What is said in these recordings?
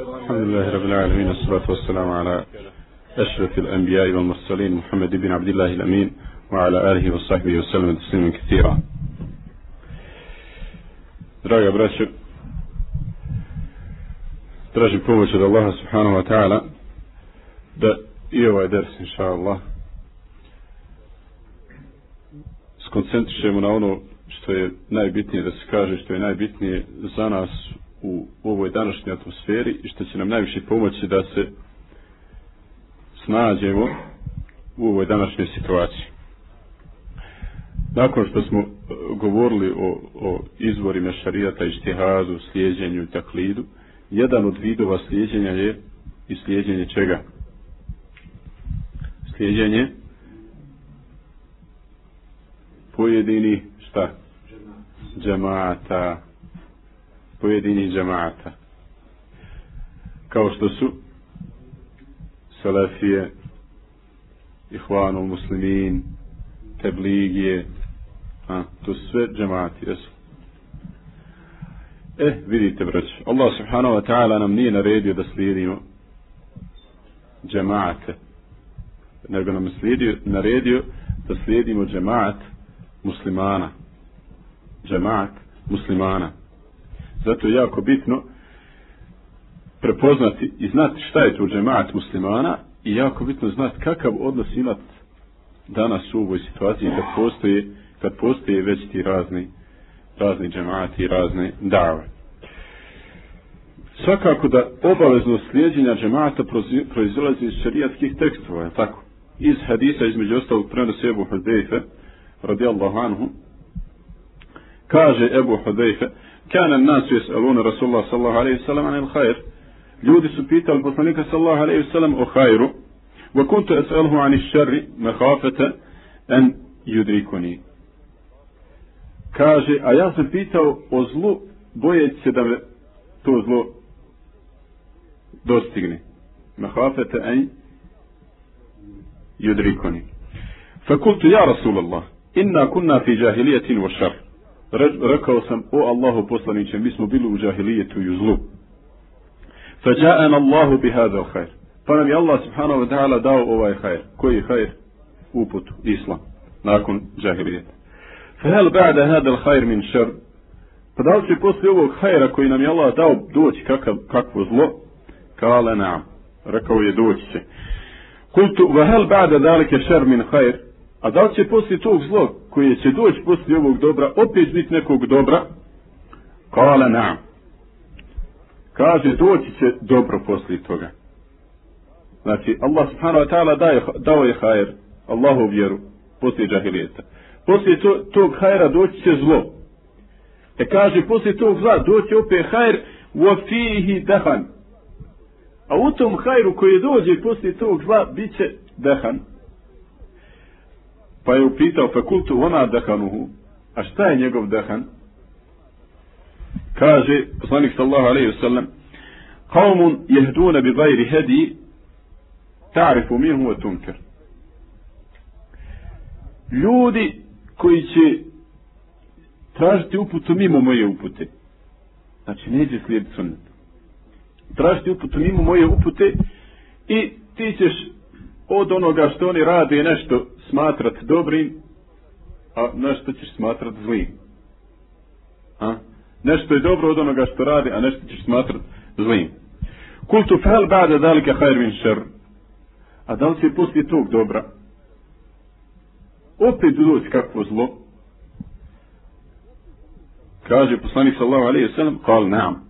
الحمد لله رب العالمين والصلاة والسلام على أشرف الأنبياء والمرسلين محمد بن عبد الله الأمين وعلى آله وصحبه وسلم تسليما كثيرا. دراجة براشر تراجي بكمش الله سبحانه وتعالى دا إيوة درس إن شاء الله skoncentrišemo na ono što je najbitnije da se kaže, što je najbitnije u ovoj današnjoj atmosferi i što će nam najviše pomoći da se snađemo u ovoj današnjoj situaciji. Nakon što smo e, govorili o, o izvorima šarijata i štihazu, i taklidu, jedan od vidova slijedjenja je i slijedjenje čega? Slijedjenje pojedini šta? Džemata. Pojedini džamaata Kao što su Salafije, Ihvanul Muslimin, Tebligije, a, to sve džamaati jesu. E, vidite, brać, Allah subhanahu wa ta'ala nam nije naredio da slijedimo džamaate nego nam slijedio, naredio da slijedimo džemaat muslimana. džemaat muslimana. Zato je jako bitno prepoznati i znati šta je to džemaat muslimana i jako bitno znati kakav odnos imati danas u ovoj situaciji kad postoje, kad postoje već ti razni razni džemaati i razne dave. Svakako da obavezno slijedjenja džemata proizilazi iz šarijatskih tekstova, je tako? Iz hadisa između ostalog prenosi Ebu Hudejfe, radijallahu anhu, kaže Ebu Hudejfe, kana nasu jesaluna Rasulullah sallahu alaihi sallam anil hajr, ljudi su pitali poslanika sallahu alaihi sallam o hajru, wa kuntu esaluhu anil šarri, mehafete, en yudrikuni kaže, a ja sam pitao o zlu, bojeći se da me to zlo dostigne. Mahafete en yudrikoni. Fakultu ja Rasulallah, inna kunna fi jahilijetin wa Rekao sam, o Allahu poslaniće, mi smo bili u džahilijetu i u zlu. Fađa'an Allahu bi hada khair. Pa nam je Allah subhanahu wa ta'ala dao ovaj khair. Koji je hajr? Uput, islam. Nakon džahilijeta. Fahel ba'da hada hajr min šar. Pa da li će poslije ovog hajra koji nam je Allah dao doći kakav, kakvo zlo? Kale naam. Rekao je doći će. Kultu, vahel ba'da dalike šar min hajr. A da li će poslije tog zlog koje će doći poslije ovog dobra opet biti nekog dobra? kala nam. Kaže, doći će dobro poslije toga. Znači, Allah subhanahu wa ta'ala dao je hajer, Allahu vjeru, poslije džahilijeta poslije to, tog hajera doći će zlo. E kaže, poslije tog zla doći opet hajer, u afihi dehan. A u tom hajru koji dođe poslije tog zla, bit će dehan. Pa je upitao fakultu ona dehanuhu. A šta je njegov dehan? Kaže, poslanik sallahu alaihi wasallam, Qawmun jehduna bi gajri hedi, ta'rifu minhu wa tunker. Ljudi koji će tražiti uputu mimo moje upute. Znači, neće slijediti sunnet. Tražiti uputu mimo moje upute i ti ćeš od onoga što oni rade nešto smatrat dobrim, a nešto ćeš smatrat zlim. A? Nešto je dobro od onoga što rade, a nešto ćeš smatrat zlim. Kultu fel ba'da dalika hajr min šer. A da li se poslije tog dobra? opet doći kakvo zlo. Kaže poslanik sallahu alaihi sallam, kal nam.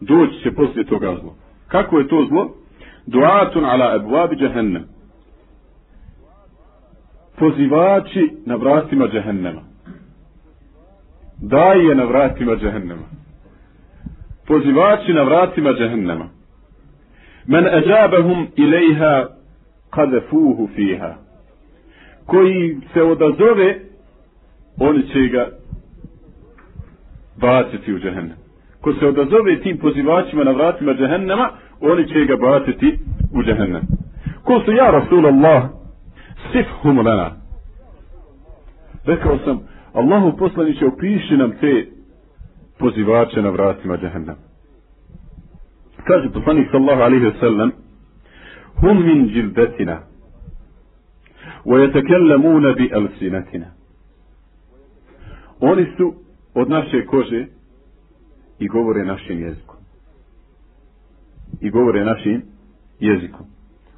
Doći će poslije toga zlo. Kako je to zlo? دعاة على أبواب جهنم. فزيفاتش نبراتما جهنم. داية نبراتما جهنم. فزيفاتش نبراتما جهنم. من أجابهم إليها قذفوه فيها. كوي سودا زوغي oni će ga baciti u džehennem. Ko se odazove tim pozivačima na vratima džehennema, oni će ga baciti u džehennem. Ko su ja, Rasulallah, sif lana. Rekao sam, Allahu poslaniće, opiši nam te pozivače na vratima džehennem. Kaže poslanik sallahu alaihi wa sallam, hum min džilbetina, wa yatakellamuna bi alsinatina. Oni su od naše kože i govore našim jezikom i govore našim jezikom.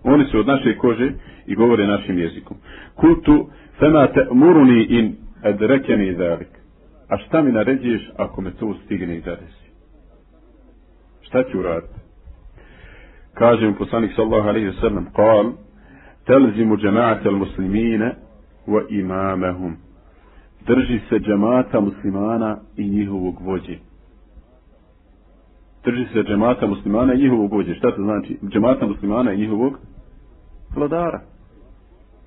Oni su od naše kože i govore našim jezikom. Kultu fema te muruni in edrekeni zalik. A šta mi naređuješ ako me to stigne i zadesi? Šta ću uraditi? Kaže mu poslanik sallahu alaihi wa sallam kal telzimu džema'ata muslimina wa imamahum. Drži se džemata muslimana i njihovog vođe drži se džemata muslimana i njihovog vođe šta to znači džemata muslimana i njihovog vladara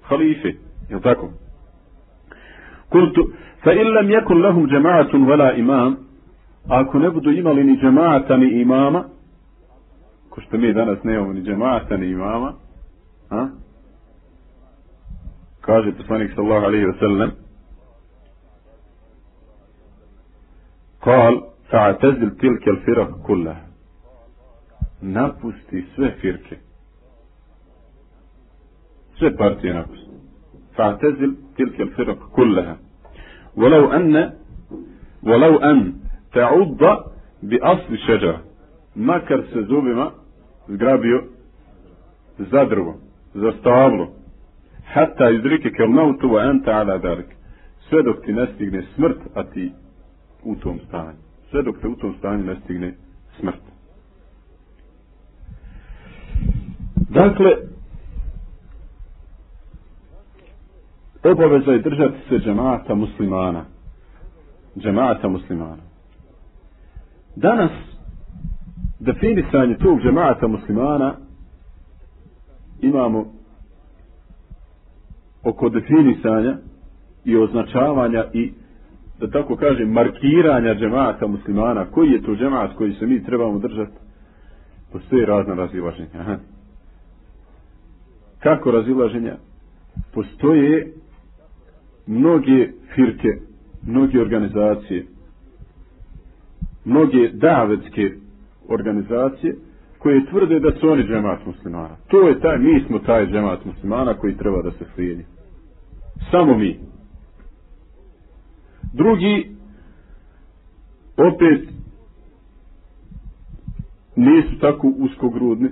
halife je tako kultu fa in lam yakun lahum jama'atun wala imam ako ne budu imali ni džemata ni imama ko što mi danas nemamo ni džemata ni imama a kaže poslanik sallallahu alejhi ve sellem قال فاعتزل تلك الفرق كلها. نبستي سوى فرقة. سوى بارتي نبست فاعتزل تلك الفرق كلها. ولو أن ولو أن تعض بأصل الشجرة ما كرس زوبما زغرابيو. زادرو. زاستوابلو حتى يدركك الموت وأنت على ذلك. سودك تنسيق سمرت أتي. وتوم ستاني Sve dok se u tom stanju ne stigne smrt. Dakle, obaveza je držati se džemata muslimana. Džemata muslimana. Danas, definisanje tog džemata muslimana imamo oko definisanja i označavanja i da tako kažem markiranja džemata muslimana koji je to džemat koji se mi trebamo držati postoje razna razilaženja Aha. kako razilaženja postoje mnoge firke mnoge organizacije mnoge davetske organizacije koje tvrde da su oni džemat muslimana. To je taj, mi smo taj džemat muslimana koji treba da se slijedi. Samo mi. Drugi, opet, nisu tako uskogrudni,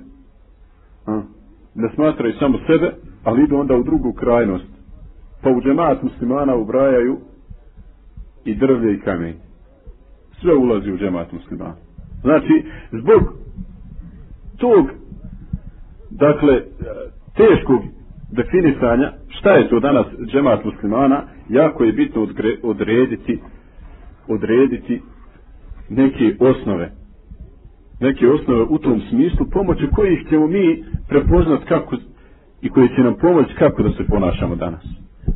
a, ne smatraju samo sebe, ali idu onda u drugu krajnost. Pa u džemat muslimana ubrajaju i drvlje i kamenje. Sve ulazi u džemat muslimana. Znači, zbog tog dakle, teškog definisanja šta je to danas džemat muslimana, jako je bitno odrediti odrediti neke osnove neke osnove u tom smislu pomoću kojih ćemo mi prepoznat kako i koji će nam pomoći kako da se ponašamo danas.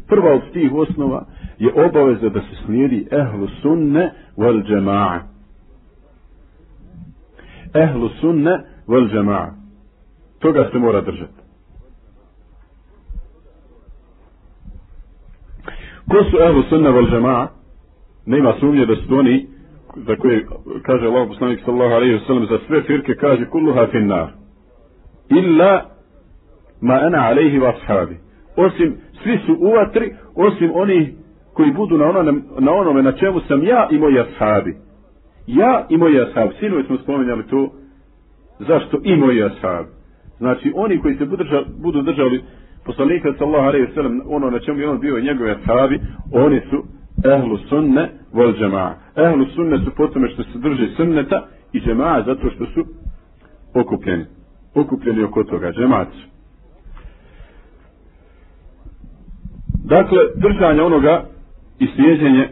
Prva od tih osnova je obaveza da se slijedi ehlu sunne wal džema'a. Ehlu sunne wal džema'a. Toga se mora držati. Ko su ehlu sunna vel džema'a? Nema sumnje da su oni za koje kaže Allah poslanik sallallahu alaihi wa sallam za sve firke kaže kulluha finnar. Illa ma ana alaihi wa ashabi. Osim svi su u vatri osim oni koji budu na onome, na onome na čemu sam ja i moji ashabi. Ja i moji ashabi. Sinovi smo spomenjali to zašto i moji ashabi. Znači oni koji se budu držali, budu držali poslanika sallallahu alejhi ve sellem ono na čemu je on bio i njegove ashabi oni su ehlu sunne vol džema'a. Ehlu sunne su po tome što se drži sunneta i džema'a zato što su okupljeni. Okupljeni oko toga, džemaat. Dakle, držanje onoga i slijedjenje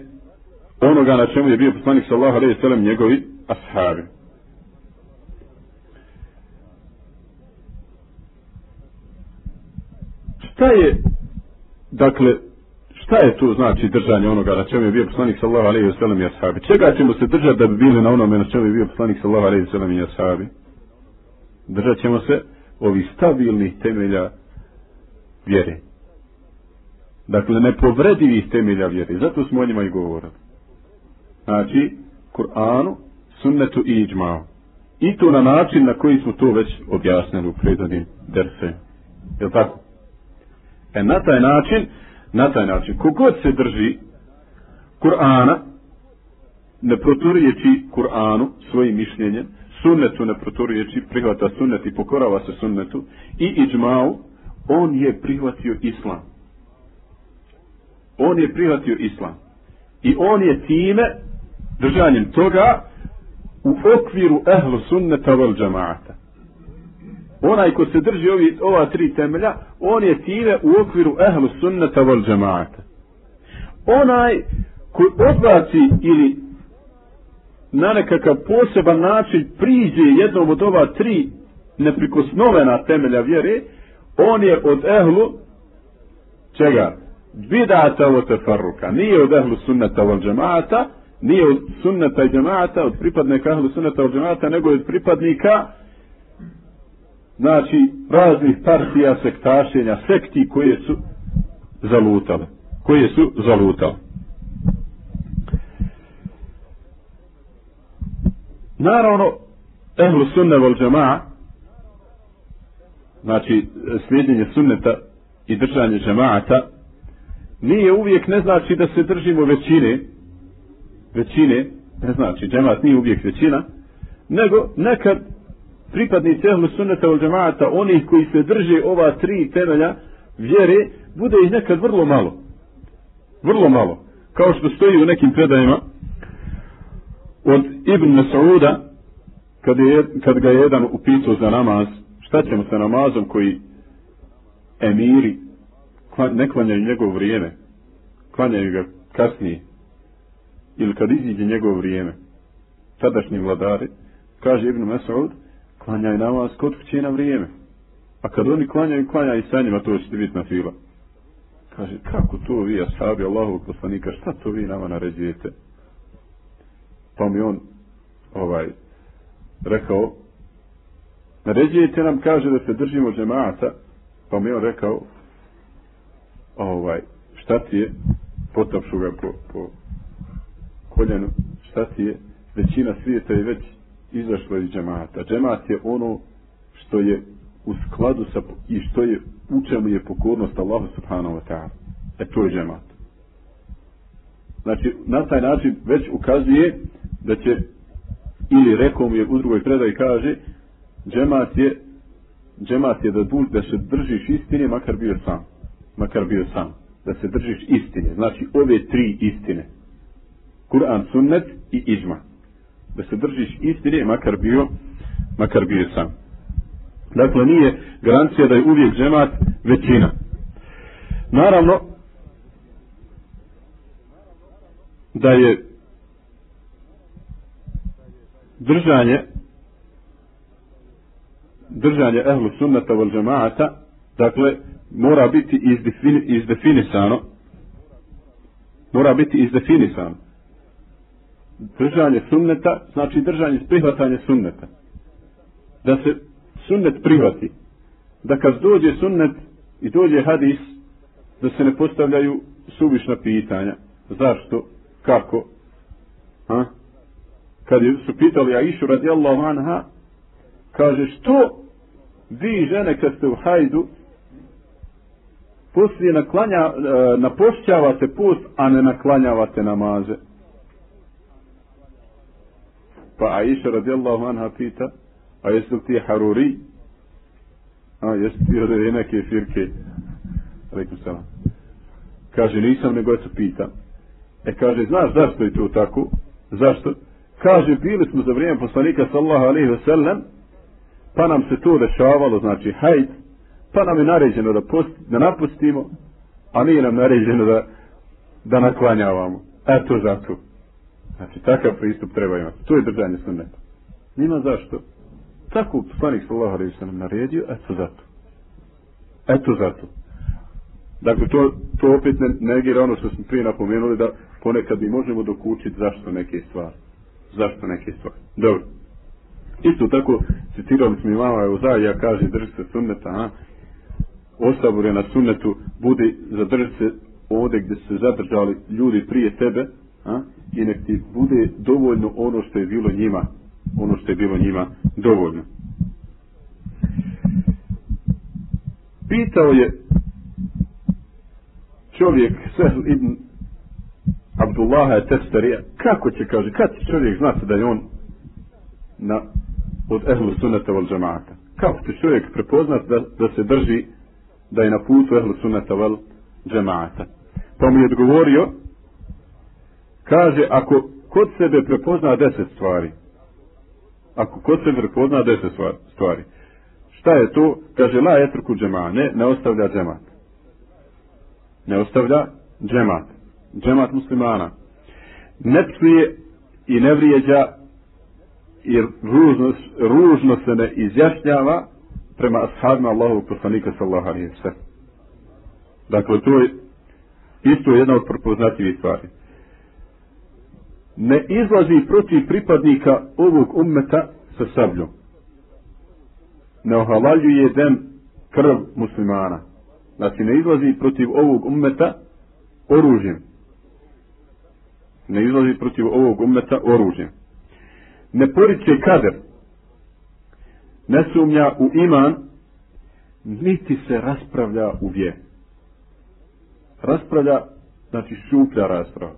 onoga na čemu je bio poslanik sallallahu alejhi ve sellem njegovi ashabi. Šta je, dakle, Šta je tu znači držanje onoga na čemu je bio poslanik sallallahu alejhi ve sellem i ashabi? Čega ćemo se držati da bi bili na onome na čemu je bio poslanik sallallahu alejhi ve sellem i ashabi? Držat ćemo se ovih stabilnih temelja vjere. Dakle, nepovredivih temelja vjere. Zato smo o njima i govorili. Znači, Kur'anu, sunnetu i iđmao. I to na način na koji smo to već objasnili u prethodnim derse. Je tako? E na taj način, na taj način, kogod se drži Kur'ana, ne proturijeći Kur'anu svojim mišljenjem, sunnetu ne proturijeći, prihvata sunnet i pokorava se sunnetu, i iđmau, on je prihvatio islam. On je prihvatio islam. I on je time, držanjem toga, u okviru ehlu sunneta vel džamaata. Onaj ko se drži ovi, ova tri temelja, on je time u okviru ehlu sunnata vol džamaata. Onaj koji odbaci ili na nekakav poseban način priđe jednom od ova tri neprikosnovena temelja vjere, on je od ehlu čega? Bidata o tefarruka. Nije od ehlu sunnata vol džamaata, nije od sunnata i džamaata, od pripadnika ehlu sunnata vol džamaata, nego od pripadnika znači raznih partija sektašenja, sekti koje su zalutale. Koje su zalutale. Naravno, ehlu sunne vol džama'a, znači slijedjenje sunneta i držanje džama'ata, nije uvijek ne znači da se držimo većine, većine, ne znači, džemat nije uvijek većina, nego nekad pripadnici ehlu sunneta vol džemata, onih koji se drže ova tri temelja vjere, bude ih nekad vrlo malo. Vrlo malo. Kao što stoji u nekim predajima, od Ibn Mas'uda kad, je, kad ga je jedan upitao za namaz šta ćemo sa namazom koji emiri ne klanjaju njegov vrijeme klanjaju ga kasnije ili kad iziđe njegov vrijeme tadašnji vladari kaže Ibn Mas'ud klanjaju namaz kod kuće na vrijeme. A kad oni klanjaju klanjaju sa njima to ćete biti na fila. Kaže kako to vi ashabi Allahovog poslanika šta to vi nama naređujete? Pa mi on ovaj rekao naređujete nam kaže da se držimo džemata pa mi on rekao ovaj šta ti je? Potapšu ga po, po koljenu. Šta ti je? Većina svijeta je već izašlo iz džemata. Džemat je ono što je u skladu sa i što je u čemu je pokornost Allahu subhanahu wa ta'ala. E to je džemat. Znači na taj način već ukazuje da će ili rekao mu je u drugoj predaj kaže džemat je džemat je da, bu, da se držiš istine makar bio sam. Makar bio sam. Da se držiš istine. Znači ove tri istine. Kur'an, sunnet i iđma da se držiš istine makar bio makar bio sam. Dakle nije garancija da je uvijek džemat većina. Naravno da je držanje držanje ehlu sunnata vol džemaata dakle mora biti izdefini, izdefinisano mora biti izdefinisano držanje sunneta znači držanje prihvatanje sunneta. Da se sunnet prihvati. Da kad dođe sunnet i dođe hadis da se ne postavljaju suvišna pitanja. Zašto? Kako? Ha? kad su pitali Aishu radijallahu anha, kaže što vi žene kad ste u hajdu poslije naklanja, e, napošćavate post, a ne naklanjavate namaze. Pa Aisha radijallahu anha pita, a jesu ti haruri? A jesu ti od neke firke? Rekom sam. Kaže, nisam, nego eto pitam. E kaže, znaš zašto je to tako? Zašto? kaže bili smo za vrijeme poslanika sallahu alaihi ve sellem pa nam se to dešavalo znači hajt pa nam je naređeno da, post, da napustimo a nije nam naređeno da da naklanjavamo eto zato znači takav pristup treba imati to je držanje sunneta nima zašto tako poslanik sallallahu alaihi ve sellem naredio eto zato eto zato Dakle, to, to opet ne negira ono što smo prije napomenuli da ponekad mi možemo dokučiti zašto neke stvari zašto neke stvari. Dobro. Isto tako, citirali smo imama Euzaija, kaže, drži se sunneta, a? Ostabure na sunnetu, budi, zadrži se ovdje gdje se zadržali ljudi prije tebe, a? I nek ti bude dovoljno ono što je bilo njima ono što je bilo njima dovoljno. Pitao je čovjek Sehl ibn Abdullaha testarija, kako će, kaže, kad će čovjek znati da je on na, od ehlu sunnata val džamaata Kako će čovjek prepoznat da, da se drži, da je na putu ehlu sunnata val džamaata Pa mu je odgovorio, kaže, ako kod sebe prepozna deset stvari, ako kod sebe prepozna deset stvari, šta je to? Kaže, la etruku džema, ne, ne ostavlja džemat. Ne ostavlja džemat. Džemat muslimana. Ne psuje i ne vrijeđa i ružno, ružno se ne izjašnjava prema ashabima Allahovog poslanika sallahu alaihi wa Dakle, to je isto jedna od prepoznatljivih stvari. Ne izlazi protiv pripadnika ovog ummeta sa sabljom. Ne ohalaljuje dem krv muslimana. Znači, ne izlazi protiv ovog ummeta oružjem. Ne izlazi protiv ovog ummeta oružjem. Ne poriče kader. Ne sumnja u iman, niti se raspravlja u vjeru raspravlja, znači šuplja rasprava.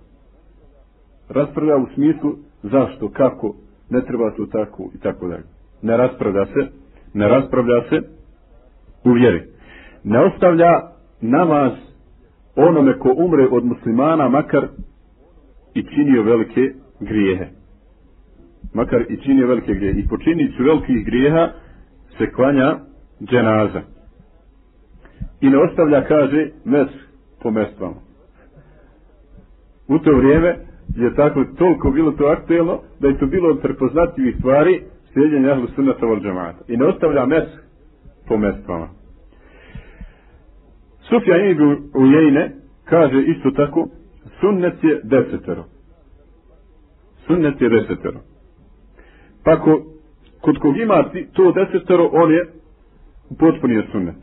Raspravlja u smislu zašto, kako, ne treba to tako i tako dalje. Ne raspravlja se, ne raspravlja se u vjeri. Ne ostavlja namaz onome ko umre od muslimana, makar i činio velike grijehe. Makar i činio velike grijehe. I počiniću velikih grijeha se klanja dženaza. I ne ostavlja, kaže, mes po mestvama. U to vrijeme je tako toliko bilo to aktuelno da je to bilo od prepoznatljivih stvari slijedjenja ahlu sunnata vol džemata. I ne ostavlja mes po mestvama. Sufja Ibu Ujejne kaže isto tako sunnet je desetero. Sunnet je desetero. Pa ko, kod kog ima to desetero, on je potpunio sunnet.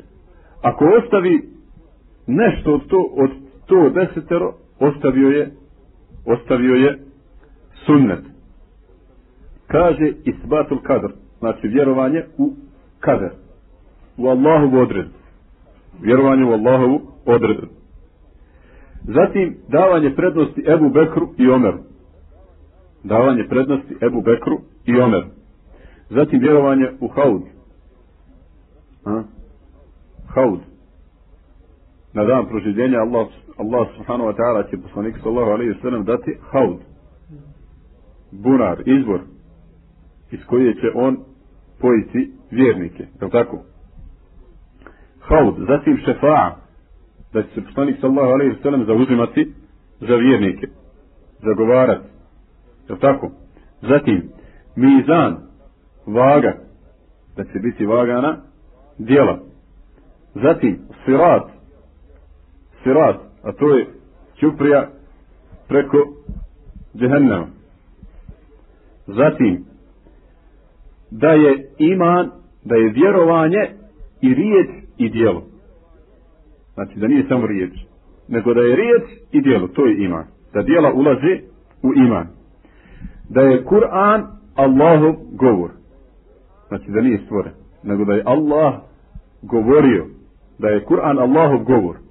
Ako ostavi nešto od to, od to desetero ostavio je ostavio je sunnet. Kaže isbatul kadr, znači vjerovanje u kader. U Allahovu odredu. Vjerovanje u Allahovu odred. Zatim davanje prednosti Ebu Bekru i Omeru. Davanje prednosti Ebu Bekru i Omeru. Zatim vjerovanje u Haud. Ha? Haud na dan proživljenja Allah, Allah subhanahu wa ta'ala će poslanik sallahu alaihi wa sallam dati haud bunar, izvor, iz koje će on pojiti vjernike, je tako? Haud, zatim šefa'a da će se poslanik sallahu alaihi wa sallam zauzimati za vjernike zagovarati je tako? zatim mizan vaga da će biti vagana djela. zatim sirat sirat, a to je Ćuprija preko džehennama. Zatim, da je iman, da je vjerovanje i riječ i dijelo. Znači, da nije samo riječ, nego da je riječ i dijelo, to je iman. Da dijela ulazi u iman. Da je Kur'an Allahov govor. Znači, da nije stvoren, nego da je Allah govorio. Da je Kur'an Allahov govor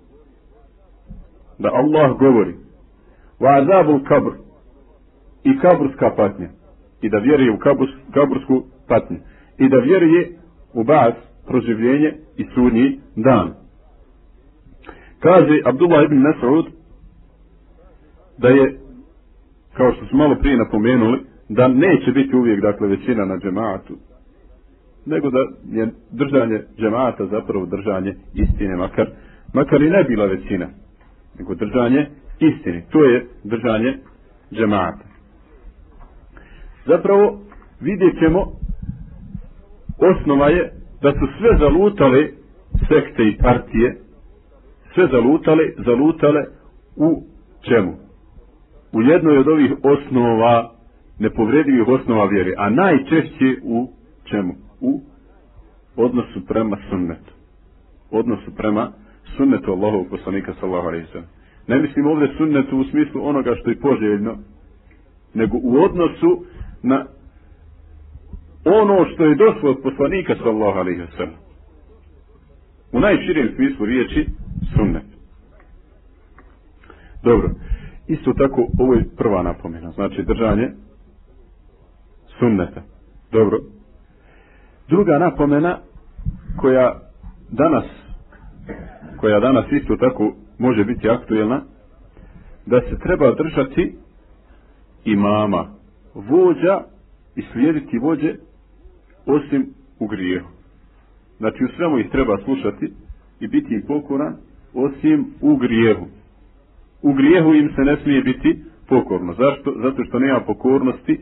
da Allah govori. Wa azabul kabr. I kaburska patnja. I da vjeruje u kaburs, kabursku patnju. I da vjeruje u bas proživljenje i sudnji dan. Kaže Abdullah ibn Mas'ud da je kao što smo malo prije napomenuli da neće biti uvijek dakle većina na džematu nego da je držanje džemata zapravo držanje istine makar, makar i ne bila većina nego držanje istine. To je držanje džemata. Zapravo, vidjet ćemo, osnova je da su sve zalutale sekte i partije, sve zalutale, zalutale u čemu? U jednoj od ovih osnova, nepovredivih osnova vjere, a najčešće u čemu? U odnosu prema sunnetu. Odnosu prema sunnetu Allahovog poslanika sallahu alaihi sallam. Ne mislim ovdje sunnetu u smislu onoga što je poželjno, nego u odnosu na ono što je došlo od poslanika sallahu alaihi sallam. U najširijem smislu riječi sunnet. Dobro. Isto tako, ovo je prva napomena. Znači, držanje sunneta. Dobro. Druga napomena koja danas koja danas isto tako može biti aktuelna da se treba držati imama vođa i slijediti vođe osim u grijehu. Znači u svemu ih treba slušati i biti im pokoran osim u grijehu. U grijehu im se ne smije biti pokorno. Zašto? Zato što nema pokornosti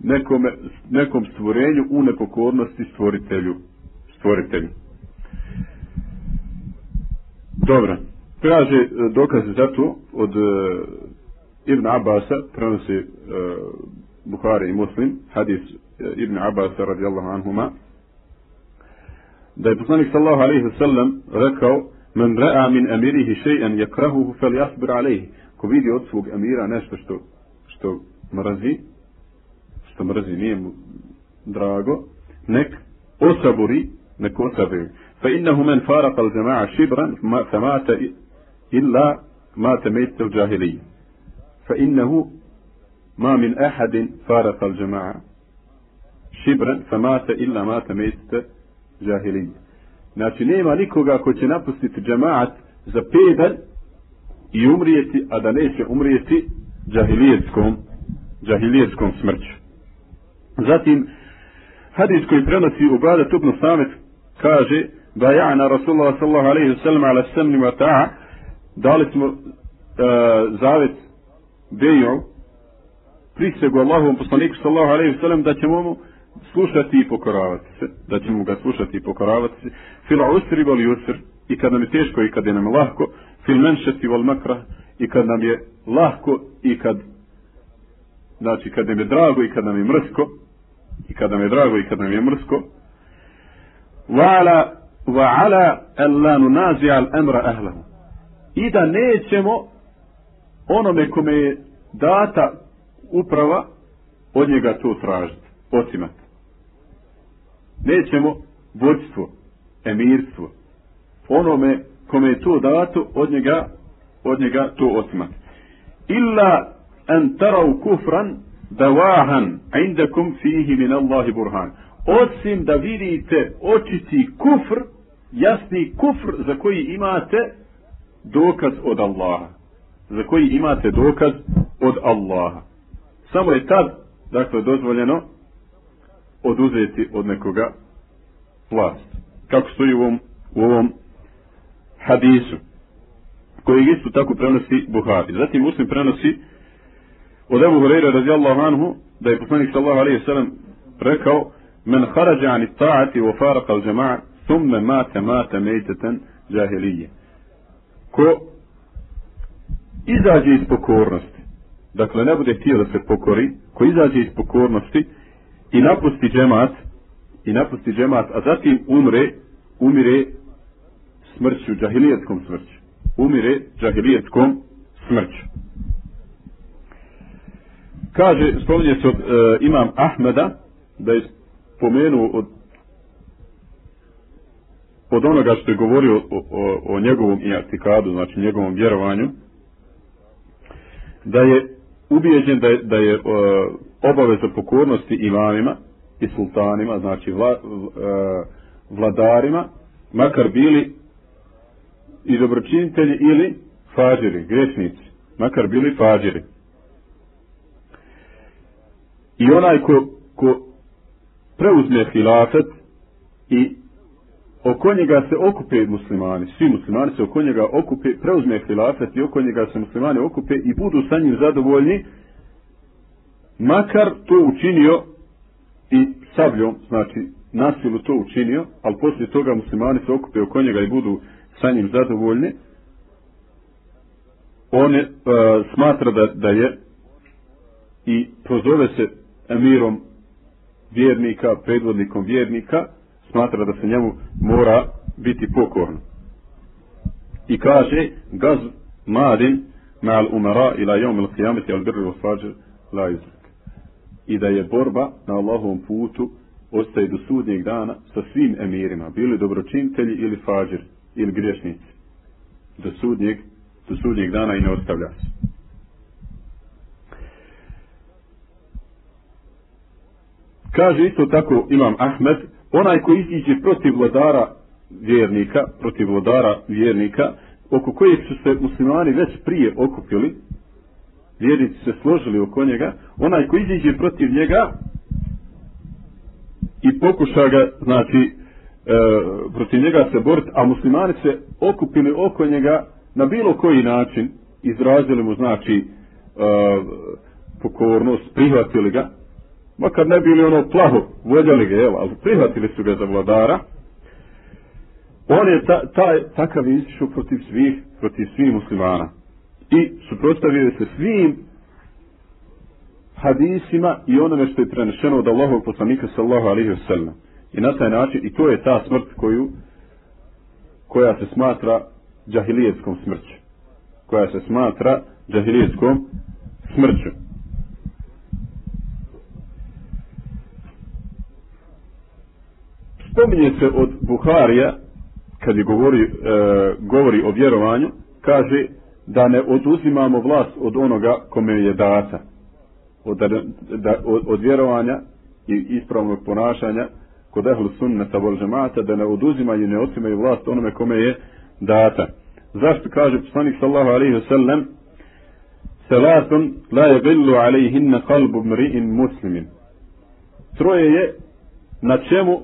nekome, nekom stvorenju u nepokornosti stvoritelju. stvoritelju. Dobro. Traže dokaze za to od e, Ibn Abasa, prenosi e, Buhari i Muslim, hadis e, Ibn Abasa radijallahu anhuma, da je poslanik sallahu alaihi ve sellem rekao men ra'a min amirihi še'an yakrahuhu fel jasbir alaihi ko vidi od svog amira nešto što, što mrazi što mrazi nije mu drago nek osaburi nek osaburi فإنه من فارق الجماعة شبرا فمات إلا مات ميت illa فإنه ما من أحد فارق الجماعة ma min ahadin faraq al jama'a illa mata mejt jahilij znači nema nikoga ko će napustiti džemaat za pedan i umrijeti, a da neće umrijeti džahilijetskom, džahilijetskom smrću. Zatim, hadis koji prenosi u Bada Tubnu Samet kaže Dajana Rasulullah sallallahu alaihi wasallam ala samni wa ta'a. Dali smo e, uh, zavet beju prisegu Allahovom poslaniku sallallahu alaihi wasallam da ćemo mu slušati i pokoravati se, da ćemo ga slušati i pokoravati se, fil usri vol yusr, i kad nam je teško i kad je nam je lahko, fil menšeti vol makra, i kad nam je lahko i kad, znači kad nam je drago i kad nam je mrsko, i kad nam je drago i kad nam je mrsko, wala wa'ala alla nunazi al amra ahlahu. I da nećemo onome kome je data uprava od njega to tražiti, otimati nećemo vođstvo, emirstvo, onome kome je to dato, od njega, od njega to otimati. Illa an tarav kufran davahan indakum fihi min Allahi burhan. Osim da vidite očiti kufr, jasni kufr za koji imate dokaz od Allaha. Za koji imate dokaz od Allaha. Samo je tad, dakle, dozvoljeno oduzeti od nekoga vlast. Kako stoji u ovom, u ovom hadisu, koji isto tako prenosi Buhari. Zatim muslim prenosi od Ebu Hureyre radijallahu anhu, da je poslanik sallahu alaihi sallam rekao, men harađa ani ta'ati wa faraka al jama'a, thumme mate mate mejteten džahilije. Ko izađe iz pokornosti, dakle ne bude htio da se pokori, ko izađe iz pokornosti, i napusti džemat i napusti džemat a zatim umre umire smrću džahilijetskom smrću umire džahilijetskom smrću kaže spominje se od e, imam Ahmeda da je spomenuo od od onoga što je govorio o, o, o njegovom i artikadu, znači njegovom vjerovanju, da je ubijeđen da je, da je uh, obaveza pokornosti imamima i sultanima, znači vla, uh, vladarima, makar bili i dobročinitelji ili fađiri, grešnici, makar bili fađiri. I onaj ko, ko preuzme hilafet i oko njega se okupe muslimani, svi muslimani se oko njega okupe, preuzme hilafet i oko njega se muslimani okupe i budu sa njim zadovoljni, makar to učinio i sabljom, znači nasilu to učinio, ali poslije toga muslimani se okupe oko njega i budu sa njim zadovoljni, on je, smatra da, da je i prozove se emirom vjernika, predvodnikom vjernika, smatra da se njemu mora biti pokorno. I kaže, gaz malin ma'al umara ila jom il qiyameti al birri wa la izrak. i da je borba na Allahovom putu ostaje do sudnjeg dana sa svim emirima, bili dobročinitelji ili fađir ili griješnici. Do sudnjeg, do sudnjeg dana i ne ostavlja se. Kaže isto tako Imam Ahmed, onaj ko iziđe protiv vladara vjernika, protiv vladara vjernika, oko kojeg su se muslimani već prije okupili, vjernici se složili oko njega, onaj ko iziđe protiv njega i pokuša ga, znači, e, protiv njega se boriti, a muslimani se okupili oko njega na bilo koji način, izrazili mu, znači, e, pokornost, prihvatili ga, makar ne bili ono plaho, voljeli ga, jel, ali prihvatili su ga za vladara, on je ta, taj, takav izišao protiv svih, protiv svih muslimana. I suprotstavio se svim hadisima i onome što je prenešeno od Allahovog poslanika sallahu alihi wasallam. I na taj način, i to je ta smrt koju, koja se smatra džahilijetskom smrću. Koja se smatra džahilijetskom smrću. Spominje se od Buharija kad je govori, e, govori o vjerovanju, kaže da ne oduzimamo vlast od onoga kome je data. Od, da, od, od vjerovanja i ispravnog ponašanja kod ehlu sunnata vol žemata, da ne oduzimaju i ne otimaju vlast onome kome je data. Zašto kaže poslanik sallahu alaihi wa sallam Salatun la je billu alaihinna kalbu mri'in muslimin. Troje je na čemu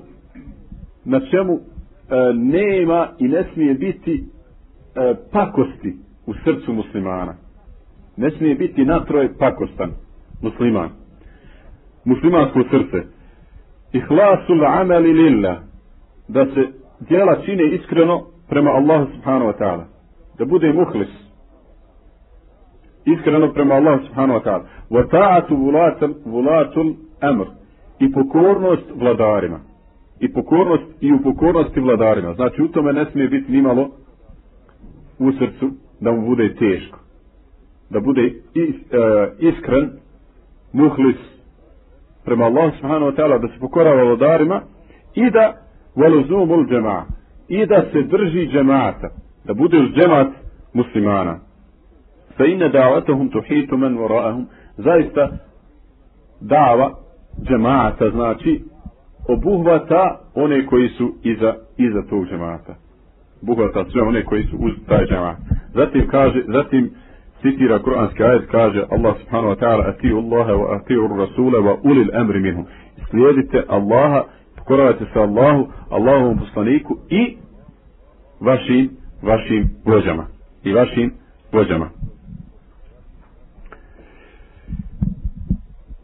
na čemu e, nema i ne smije biti e, pakosti u srcu muslimana. Ne smije biti natroje pakostan musliman. Muslimansko srce. Ihlasul amali lillah. Da se djela čine iskreno prema Allahu subhanahu wa ta'ala. Da bude muhlis. Iskreno prema Allahu subhanahu wa ta'ala. Wa ta'atu vulatul amr. I pokornost vladarima i pokornost i u pokornosti vladarima. Znači u tome ne smije biti nimalo u srcu da mu bude teško. Da bude is, e, iskren, muhlis prema Allah subhanahu wa ta'ala da se pokorava vladarima i da veluzumul jamaa i da se drži džemata da bude uz džemat muslimana fa inna da'watuhum tuhitu man wara'ahum zaista dava džemata znači obuhvata one koji su iza, iza tog džemata. Obuhvata sve one koji su uz taj džemat. Zatim kaže, zatim citira kuranski ajet, kaže Allah subhanahu wa ta'ala atiju Allahe wa atiju Rasule wa ulil emri minhum. Slijedite Allaha, pokoravajte se Allahu, Allahovom poslaniku i vašim, vašim vođama. I vašim vođama.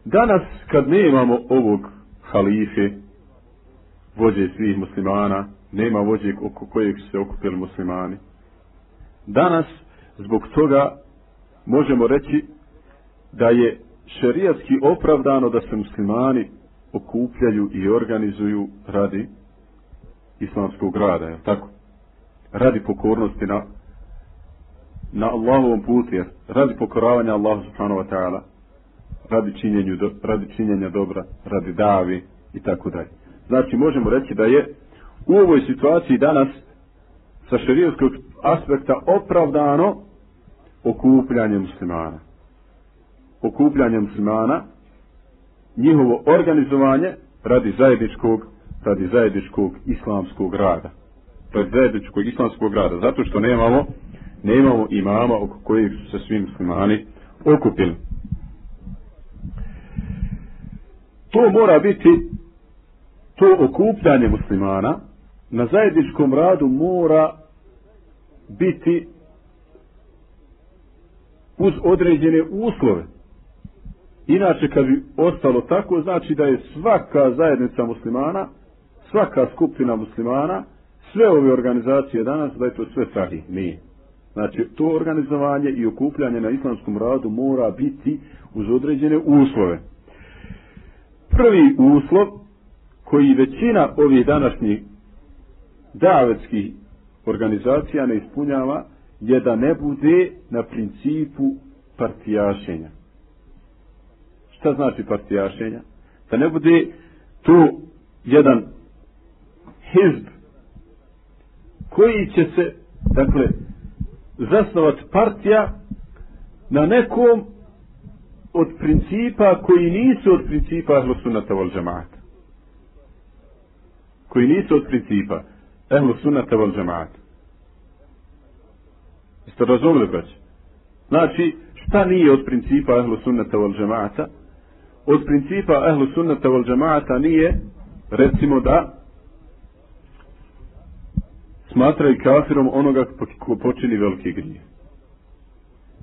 Danas, kad ne imamo ovog halife, vođe svih muslimana, nema vođe oko kojeg su se okupili muslimani. Danas, zbog toga, možemo reći da je šerijatski opravdano da se muslimani okupljaju i organizuju radi islamskog rada, je tako? Radi pokornosti na, na Allahovom putu, jer radi pokoravanja Allahu subhanahu wa ta'ala, radi, činjenju, radi činjenja dobra, radi davi i tako dalje. Znači, možemo reći da je u ovoj situaciji danas sa šarijevskog aspekta opravdano okupljanje muslimana. Okupljanje muslimana, njihovo organizovanje radi zajedničkog, radi zajedničkog islamskog rada. Radi zajedničkog islamskog rada. Zato što nemamo, nemamo imama oko kojih su se svi muslimani okupili. To mora biti to okupljanje muslimana na zajedničkom radu mora biti uz određene uslove. Inače, kad bi ostalo tako, znači da je svaka zajednica muslimana, svaka skupina muslimana, sve ove organizacije danas, da je to sve sahih. Nije. Znači, to organizovanje i okupljanje na islamskom radu mora biti uz određene uslove. Prvi uslov koji većina ovih današnjih davetskih organizacija ne ispunjava je da ne bude na principu partijašenja. Šta znači partijašenja? Da ne bude tu jedan hizb koji će se, dakle, zasnovat partija na nekom od principa koji nisu od principa Ahlusunata vol džemata. Koji nisu od principa ehlu sunata vol džamaata. Jeste razumili, braći? Znači, šta nije od principa ehlu sunnata vol džemaata? Od principa ehlu sunnata vol džemaata nije, recimo da, smatraju kafirom onoga ko počini velike grije.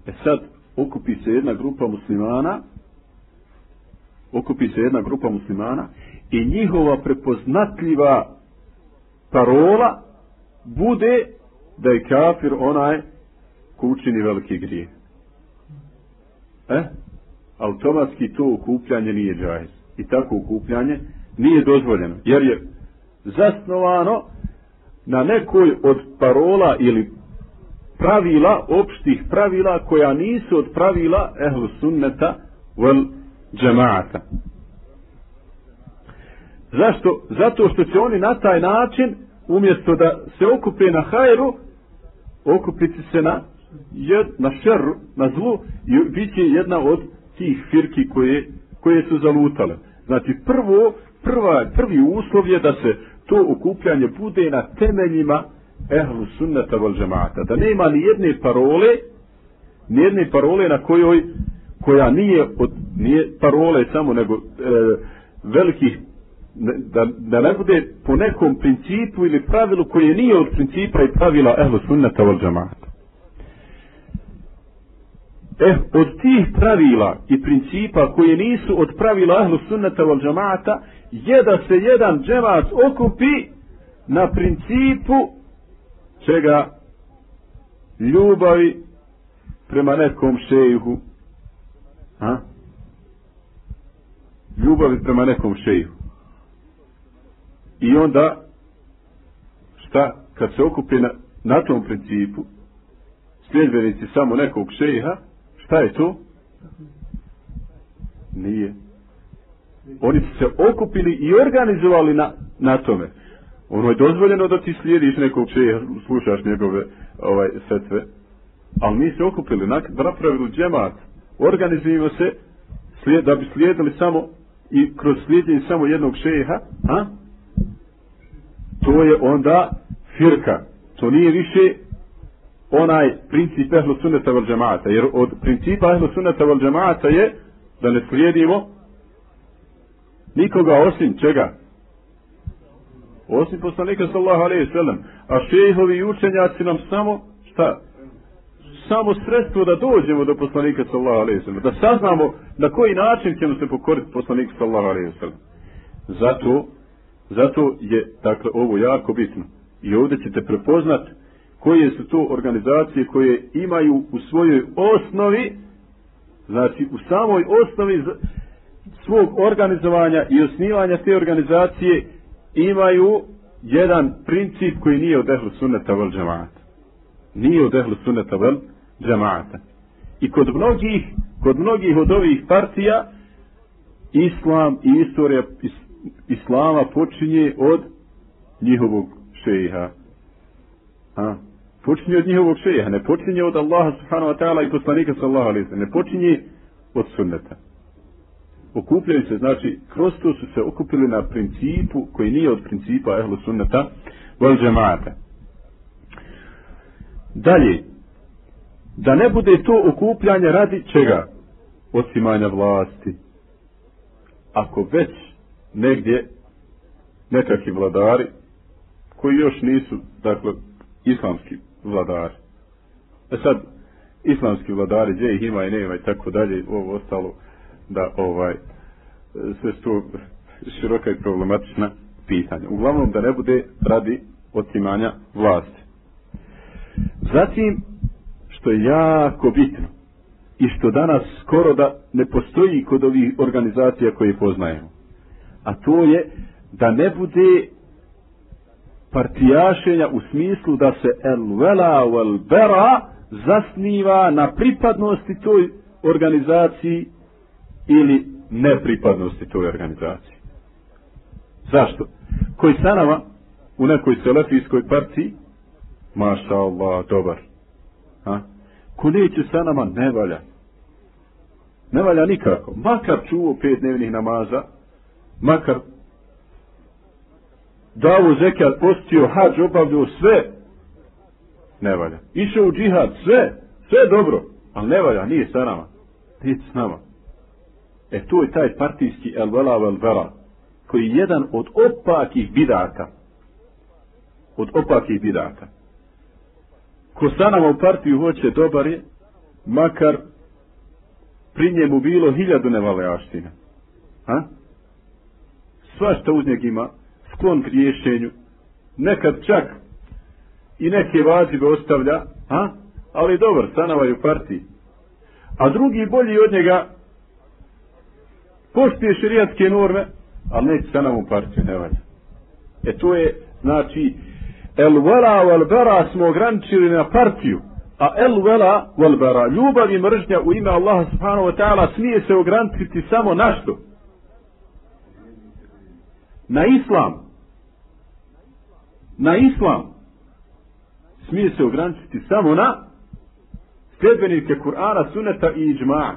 E sad, okupi se jedna grupa muslimana, okupi se jedna grupa muslimana i njihova prepoznatljiva parola bude da je kafir onaj ko učini veliki grije. E? Automatski to ukupljanje nije džajz. I tako ukupljanje nije dozvoljeno. Jer je zasnovano na nekoj od parola ili pravila, opštih pravila koja nisu od pravila ehlu sunneta vel džemaata. Zašto? Zato što će oni na taj način, umjesto da se okupe na hajru, okupiti se na, jed, na šeru, na zlu, i bit će jedna od tih firki koje, koje su zalutale. Znači, prvo, prva, prvi uslov je da se to okupljanje bude na temeljima ehlu sunnata val džemata. Da nema ni jedne parole, ni jedne parole na kojoj, koja nije, od, nije parole samo, nego e, velikih, da, da ne bude po nekom principu ili pravilu koje nije od principa i pravila ehlu sunnata vol džamata. Eh, od tih pravila i principa koje nisu od pravila ehlu sunnata vol džamata je da se jedan džemac okupi na principu čega ljubavi prema nekom šejhu a? ljubavi prema nekom šejhu i onda šta kad se okupi na, na tom principu sljedbenici samo nekog šeha, šta je to? Nije. Oni su se okupili i organizovali na, na tome. Ono je dozvoljeno da ti slijediš nekog šeha, slušaš njegove ovaj, setve, ali mi se okupili, napravili džemat, organizujemo se slijed, da bi slijedili samo i kroz slijedjenje samo jednog šeha, a? To je onda firka. To nije više onaj princip ehlu sunneta val džemata, jer od principa ehlu sunneta val džemata je da ne slijedimo nikoga osim čega? Osim poslanika sallahu alaihi sallam. A šehovi i učenjaci nam samo, šta? Samo sredstvo da dođemo do poslanika sallahu alaihi sallam. Da saznamo na koji način ćemo se pokoriti poslanika sallahu alaihi sallam. Zato, zato je, dakle, ovo jako bitno. I ovdje ćete prepoznat koje su to organizacije koje imaju u svojoj osnovi, znači u samoj osnovi svog organizovanja i osnivanja te organizacije imaju jedan princip koji nije od ehlu sunneta vel džemata. Nije od ehlu sunneta vel džemata. I kod mnogih, kod mnogih od ovih partija, islam i istorija islama počinje od njihovog šeha. Ha? Počinje od njihovog šeha, ne počinje od Allaha subhanahu wa ta'ala i poslanika sallahu alaihi ne počinje od sunneta okupljaju se, znači, kroz to su se okupili na principu koji nije od principa ehlu sunneta, vel džemata. Dalje, da ne bude to okupljanje radi čega? Osimanja vlasti. Ako već negdje nekakvi vladari koji još nisu, dakle, islamski vladari. E sad, islamski vladari, gdje ih ima i nema i tako dalje, ovo ostalo, da ovaj sve su široka i problematična pitanja. Uglavnom da ne bude radi otimanja vlasti. Zatim, što je jako bitno i što danas skoro da ne postoji kod ovih organizacija koje poznajemo, a to je da ne bude partijašenja u smislu da se el vela el bera zasniva na pripadnosti toj organizaciji ili nepripadnosti toj organizaciji. Zašto? Koji sanava u nekoj selefijskoj partiji, maša Allah, dobar. Ha? Ko neće sa nama, ne valja. Ne valja nikako. Makar čuo pet dnevnih namaza, makar davu zekat, postio, hađ, obavljio sve, ne valja. Išao u džihad, sve, sve dobro, ali ne valja, nije sa nama. Nije s nama. E to je taj partijski el vela vel koji je jedan od opakih bidaka. Od opakih bidaka. Ko sa nama u partiju hoće dobar je, makar pri njemu bilo hiljadu nevaljaština. Ha? Svašta uz njeg ima, sklon griješenju, nekad čak i neke vazive ostavlja, a? ali dobar, stanavaju partiji. A drugi bolji od njega poštije širijatske norme, ali neće sa u partiju, ne valja. E to je, znači, el vela vel bera smo ograničili na partiju, a el vela vel bera, ljubav i mržnja u ime Allaha subhanahu wa ta'ala smije se ograničiti samo na što? Na islam. Na islam. Smije se ograničiti samo na sljedbenike Kur'ana, suneta i iđma'a.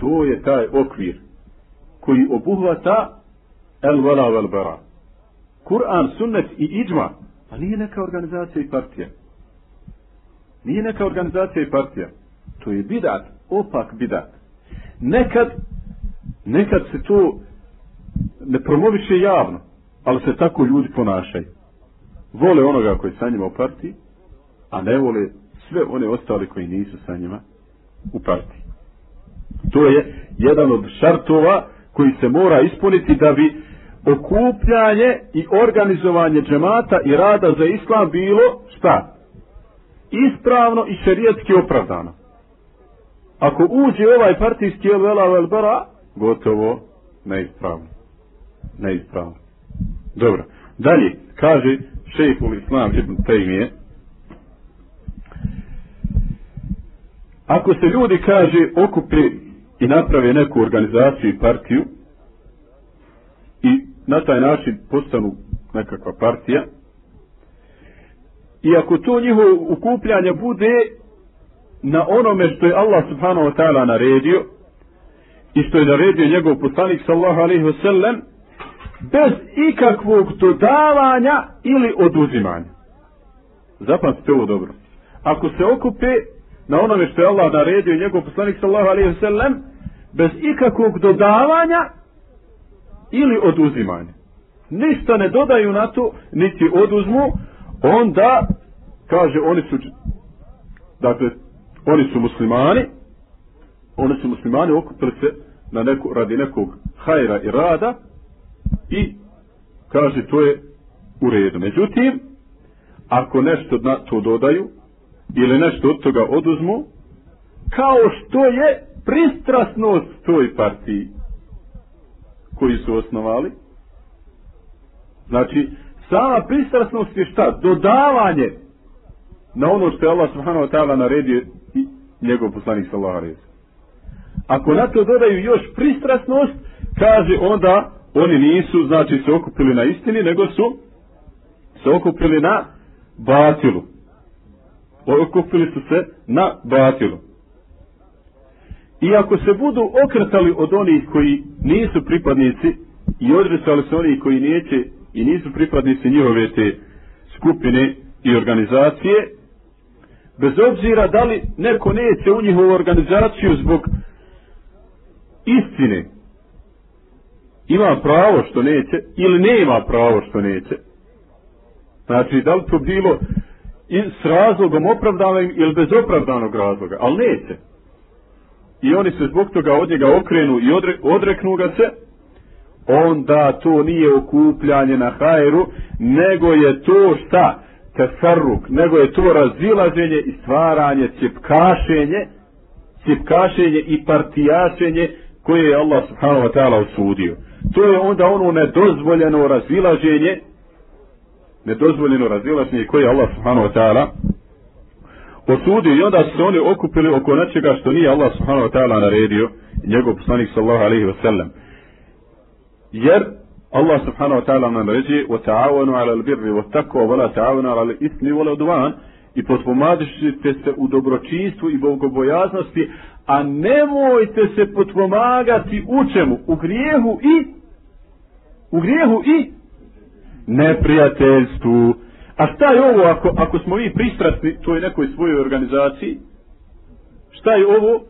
To je taj okvir koji obuhvata el vala vel bara. Kur'an, sunnet i iđma, a nije neka organizacija i partija. Nije neka organizacija i partija. To je bidat, opak bidat. Nekad, nekad se to ne promoviše javno, ali se tako ljudi ponašaju. Vole onoga koji sa njima u partiji, a ne vole sve one ostale koji nisu sa njima u partiji. To je jedan od šartova koji se mora ispuniti da bi okupljanje i organizovanje džemata i rada za islam bilo šta? Ispravno i šerijetski opravdano. Ako uđe ovaj partijski vela velbara, gotovo neispravno. Neispravno. Dobro. Dalje, kaže šejhul islam ibn Tejmije, ako se ljudi, kaže, okupe i naprave neku organizaciju i partiju i na taj način postanu nekakva partija i ako to njihovo ukupljanje bude na onome što je Allah subhanahu wa ta'ala naredio i što je naredio njegov poslanik sallahu alaihi wasallam bez ikakvog dodavanja ili oduzimanja. Zapamtite ovo dobro. Ako se okupe na onome što je Allah naredio i njegov poslanik sallahu alaihi wasallam bez ikakvog dodavanja ili oduzimanja. Ništa ne dodaju na to, niti oduzmu, onda, kaže, oni su, dakle, oni su muslimani, oni su muslimani, okupili se na neku, radi nekog hajra i rada i kaže, to je u redu. Međutim, ako nešto na to dodaju ili nešto od toga oduzmu, kao što je pristrasnost toj partiji koji su osnovali. Znači, sama pristrasnost je šta? Dodavanje na ono što je Allah subhanahu wa ta'ala naredio i njegov poslanik sallahu alaihi Ako na to dodaju još pristrasnost, kaže onda oni nisu, znači, se okupili na istini, nego su se okupili na batilu. Okupili su se na batilu. I ako se budu okretali od onih koji nisu pripadnici i odresali se onih koji neće i nisu pripadnici njihove te skupine i organizacije, bez obzira da li neko neće u njihovu organizaciju zbog istine, ima pravo što neće ili nema pravo što neće. Znači, da li to bilo s razlogom opravdanim ili bez opravdanog razloga, ali neće i oni se zbog toga od njega okrenu i odre, odreknu ga se, onda to nije okupljanje na hajru, nego je to šta? Tefarruk, nego je to razilaženje i stvaranje, cipkašenje, cipkašenje i partijašenje koje je Allah subhanahu wa ta'ala osudio To je onda ono nedozvoljeno razilaženje, nedozvoljeno razilaženje koje je Allah subhanahu wa ta'ala osudio i onda su se oni okupili oko nečega što nije Allah subhanahu wa ta'ala naredio njegov poslanik sallahu alaihi wa sallam. Jer Allah subhanahu wa ta'ala nam ređe وَتَعَوَنُوا عَلَى الْبِرِّ وَتَكُوا وَلَا تَعَوَنُوا عَلَى الْإِثْمِ وَلَا دُوَانِ i potpomažite se u dobročinstvu i bogobojaznosti, a nemojte se potpomagati u čemu? U grijehu i u grijehu i neprijateljstvu. A šta je ovo ako, ako smo vi pristrasni toj nekoj svojoj organizaciji? Šta je ovo?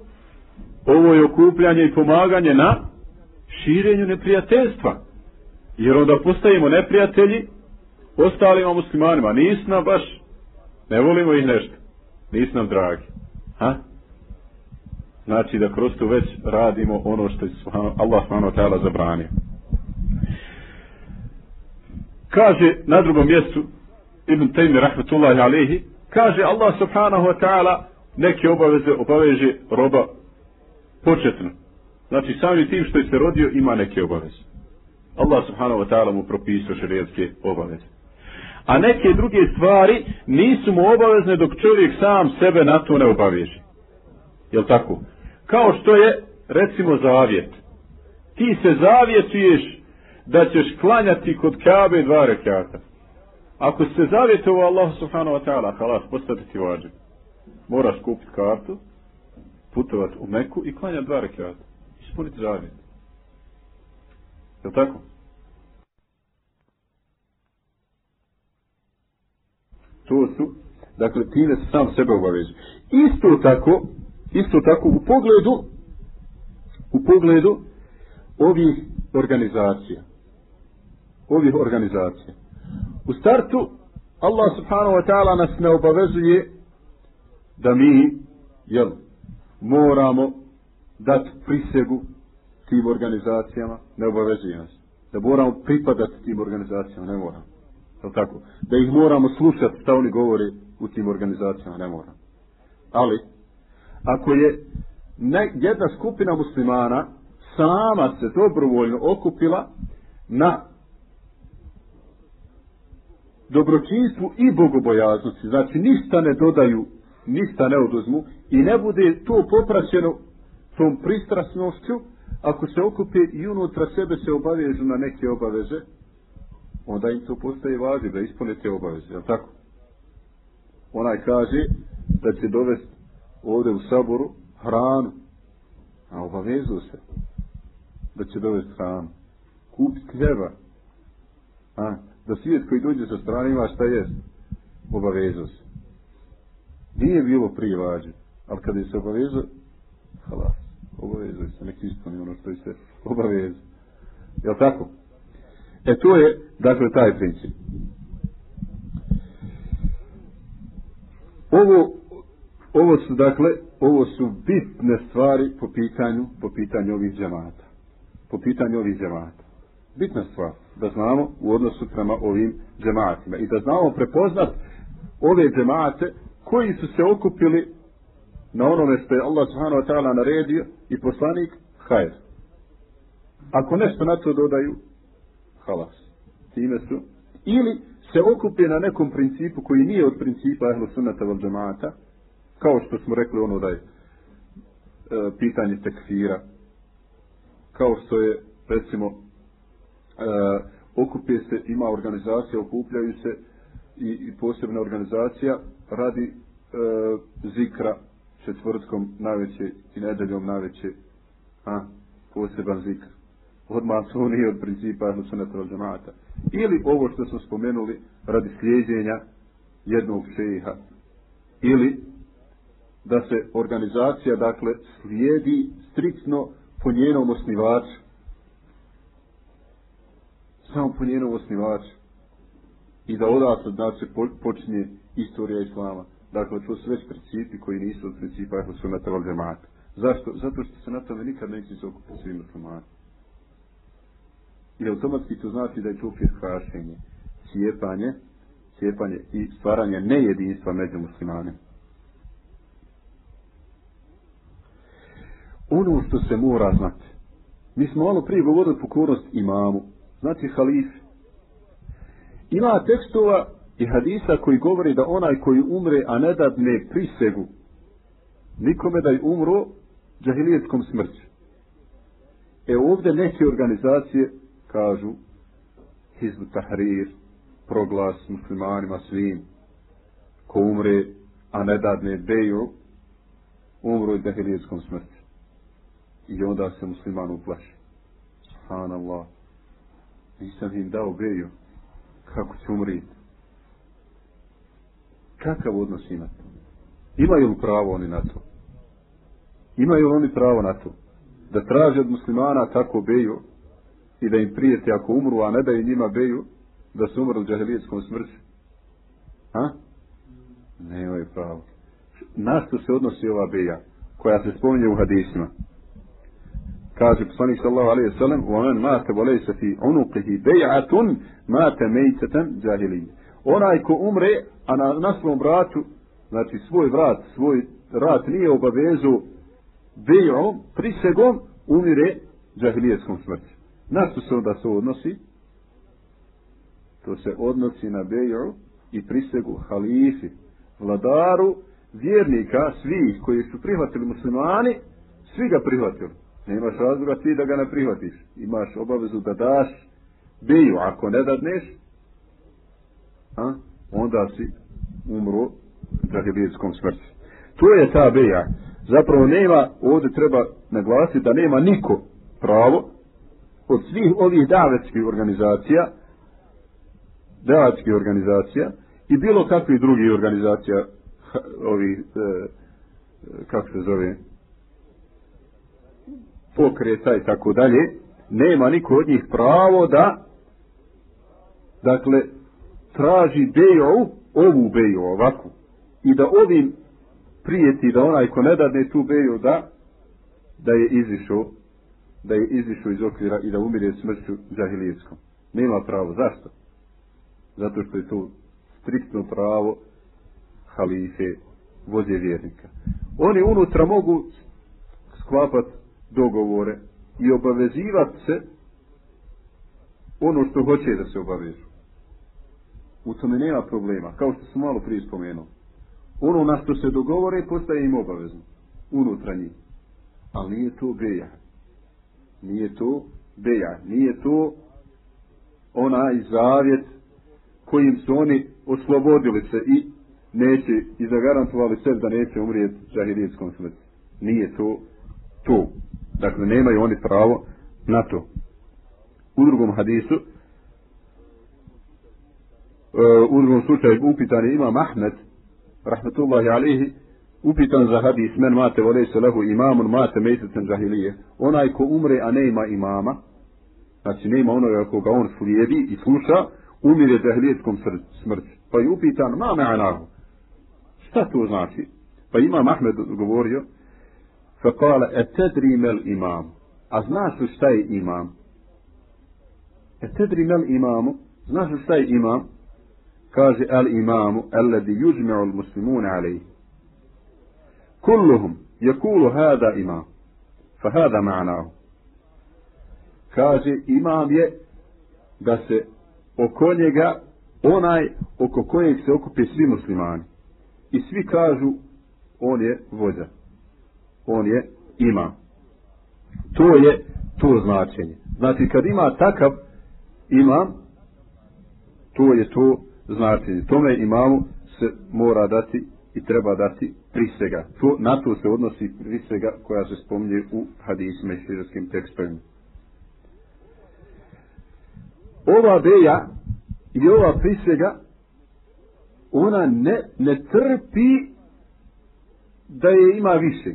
Ovo je okupljanje i pomaganje na širenju neprijateljstva. Jer onda postajemo neprijatelji ostalima muslimanima. Nisu nam baš, ne volimo ih nešto. Nisu nam dragi. Ha? Znači da kroz to već radimo ono što je Allah s.w.t. zabranio. Kaže na drugom mjestu Ibn Taymi rahmetullahi alihi kaže Allah subhanahu wa ta'ala neke obaveze obaveže roba početno. Znači sami tim što je se rodio ima neke obaveze. Allah subhanahu wa ta'ala mu propisao šarijetske obaveze. A neke druge stvari nisu mu obavezne dok čovjek sam sebe na to ne obaveže. Jel tako? Kao što je, recimo, zavjet. Ti se zavjetuješ da ćeš klanjati kod Kabe dva rekata. Ako se zavjetovo Allah subhanahu wa ta'ala, halas, postati ti vađe. Moraš kupiti kartu, putovati u Meku i klanjati dva rekata. Ispuniti zavjet. Je tako? To su, dakle, time se sam sebe obavezu. Isto tako, isto tako, u pogledu, u pogledu ovih organizacija. Ovih organizacija. U startu, Allah subhanahu wa ta'ala nas ne obavezuje da mi, jel, moramo dati prisegu tim organizacijama, ne obavezuje nas. Da moramo pripadati tim organizacijama, ne moramo. jel tako? Da ih moramo slušati šta oni govore u tim organizacijama, ne moramo. Ali, ako je ne, jedna skupina muslimana sama se dobrovoljno okupila na dobročinstvu i bogobojaznosti, znači ništa ne dodaju, ništa ne oduzmu i ne bude to popraćeno tom pristrasnošću, ako se okupe i unutra sebe se obavežu na neke obaveze, onda im to postaje važno da ispune te obaveze, je tako? Onaj kaže da će dovesti ovdje u saboru hranu, a obavezu se da će dovesti hranu, kupiti hljeba, a, da svijet koji dođe sa strane ima šta jest, obavezu se. Nije bilo prije vađe, ali kada je se obavezu, halas, obavezu se, nek ispuni ono što je se obavezu. Je tako? E to je, dakle, taj princip. Ovo, ovo su, dakle, ovo su bitne stvari po pitanju, po pitanju ovih džemata. Po pitanju ovih džemata. Bitna stvar da znamo u odnosu prema ovim džematima i da znamo prepoznat ove džemate koji su se okupili na onome što je Allah subhanahu wa ta'ala naredio i poslanik, hajr. Ako nešto na to dodaju, halas. Time su. Ili se okupe na nekom principu koji nije od principa ehlu sunnata val džemata, kao što smo rekli ono da je e, pitanje tekfira, kao što je, recimo, e, okupe se, ima organizacija, okupljaju se i, i posebna organizacija radi e, zikra četvrtkom najveće i nedeljom najveće a, poseban zikr. Odmah su oni od principa ehlu sunnata val. Ili ovo što smo spomenuli radi slijedjenja jednog šeha. Ili da se organizacija dakle slijedi striktno po njenom osnivaču. Samo po njenom osnivaču. I da odatle znači počinje istorija islama. Dakle, to su već principi koji nisu od principa ako su na tavalde mata. Zašto? Zato što se na tome nikad neće se okupiti svi muslimani. I automatski to znači da je to firkašenje, cijepanje, cijepanje i stvaranje nejedinstva među muslimanima. Ono što se mora znati. Mi smo malo prije govorili pokornost imamu, znači halif. Ima tekstova i hadisa koji govori da onaj koji umre, a ne dadne prisegu, nikome da je umro džahilijetskom smrću. E ovdje neke organizacije kažu Hizbu Tahrir, proglas muslimanima svim, ko umre, a ne dadne beju, umro i džahilijetskom smrću. I onda se musliman uplaši. Subhanallah. Nisam im dao beju. Kako će umriti? Kakav odnos imate? Imaju li pravo oni na to? Imaju li oni pravo na to? Da traže od muslimana tako beju i da im prijeti ako umru, a ne da im njima beju, da su umrli u džahilijetskom smrti? Ha? Nemaju pravo. Na što se odnosi ova beja koja se spominje u hadisima? kaže poslanik sallallahu alejhi ve sellem wa man mata wa laysa fi unuqihi bay'atun mata maytatan jahiliyya onaj ko umre a na, na svom vratu znači svoj vrat svoj rat nije obavezu bejom, prisegom umire džahilijeskom smrti. Na što se onda se odnosi? To se odnosi na bio i prisegu halifi vladaru vjernika svih koji su prihvatili muslimani svi ga prihvatili. Ne imaš razloga ti da ga ne prihvatiš. Imaš obavezu da daš biju. Ako ne dadneš, a, onda si umro džahilijeskom smrti. To je ta beja. Zapravo nema, ovdje treba naglasiti da nema niko pravo od svih ovih davetskih organizacija, davetskih organizacija i bilo kakvih drugih organizacija ovih, e, e, kako se zove, pokreta i tako dalje, nema niko od njih pravo da, dakle, traži bejo, ovu bejo ovakvu, i da ovim prijeti da onaj ko ne dadne tu beju da da je izišao da je izišao iz okvira i da umire smrću džahilijskom. Nema pravo. Zašto? Zato što je to striktno pravo halife voze vjernika. Oni unutra mogu sklapati dogovore i obavezivat se ono što hoće da se obavežu. U tome nema problema, kao što sam malo prije spomenuo. Ono na što se dogovore postaje im obavezno. Unutra njih. Ali nije to beja. Nije to beja. Nije to onaj zavjet kojim su oni oslobodili se i neće i zagarantovali sve da neće umrijeti žahirijetskom smrti. Nije to to. Dakle, nemaju oni pravo na to. U drugom hadisu, uh, u drugom slučaju upitan je imam Ahmed, rahmetullahi alihi, upitan za hadis, men mate vole se lehu imamun, mate mesecen žahilije. Onaj ko umre, a ne ima imama, znači ne ima onoga koga on slijedi i sluša, umire žahilijetskom smrti. Pa je upitan, ma anahu. Šta to znači? Pa imam Ahmed govorio, فقال kala, e tedri mel imam. A znaš li šta je imam? E tedri mel imamu, znaš li šta je imam? kaže al imamu alladhi yujma'u al muslimuna alayhi kulluhum yaqulu hada imam fa hada kaže imam je da se oko njega onaj oko kojeg se okupe svi muslimani i svi kažu on je vođa on je imam to je to značenje znači kad ima takav imam to je to značenje. Tome imamu se mora dati i treba dati prisega. To, na to se odnosi prisega koja se spominje u hadisima i širovskim tekstovima. Ova beja i ova prisega ona ne, ne trpi da je ima više.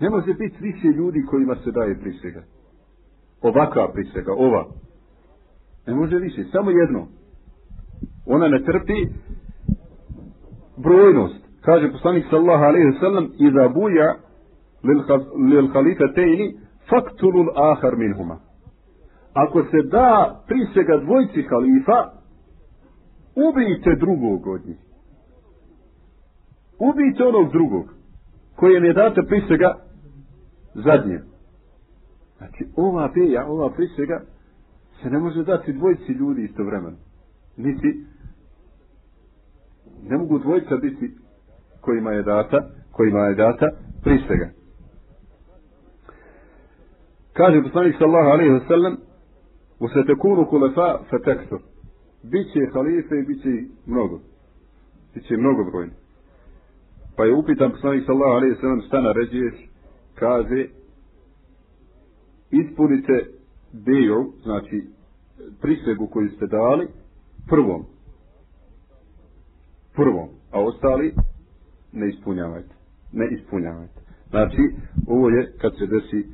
Ne može biti više ljudi kojima se daje prisega. Ovakva prisega, ova. Ne može više, samo jedno ona ne trpi brojnost. Kaže poslanik sallahu alaihi sallam, iza buja lil halifatejni, faktulu ahar minhuma. Ako se da prisega dvojci halifa, ubijte drugog od njih. Ubijte onog drugog, kojem je data prisega zadnje. Znači, ova peja, ova prisega, se ne može dati dvojci ljudi istovremeno. Niti ne mogu dvojica biti kojima je data, kojima je data prisega. Kaže poslanik sallahu alaihi wa sallam u se tekunu kulefa fe tekstu. Biće halife i biće mnogo. Biće mnogo brojni. Pa je upitan poslanik sallahu alaihi wa sallam šta naređuješ? Kaže ispunite beju, znači prisegu koju ste dali, prvom. Prvom. A ostali ne ispunjavajte. Ne ispunjavajte. Znači, ovo je kad se desi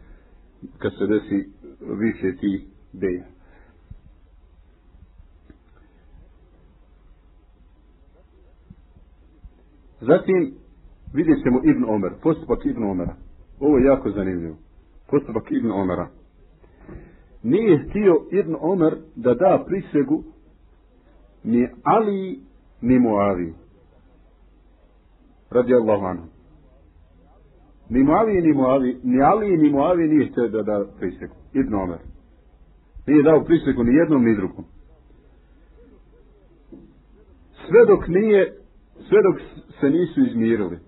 kad se desi više ti beja. Zatim vidjet ćemo Ibn Omer, postupak Ibn Omera. Ovo je jako zanimljivo. Postupak Ibn Omera. Nije htio Ibn Omer da da prisegu ni Ali ni Muavi. Radi Allahu anhu. Ni Muavi ni Muavi, ni Ali ni Muavi nije htio da da prisegu. Ibn Omer. Nije dao prisegu ni jednom ni drugom. Sve dok nije, sve dok se nisu izmirili.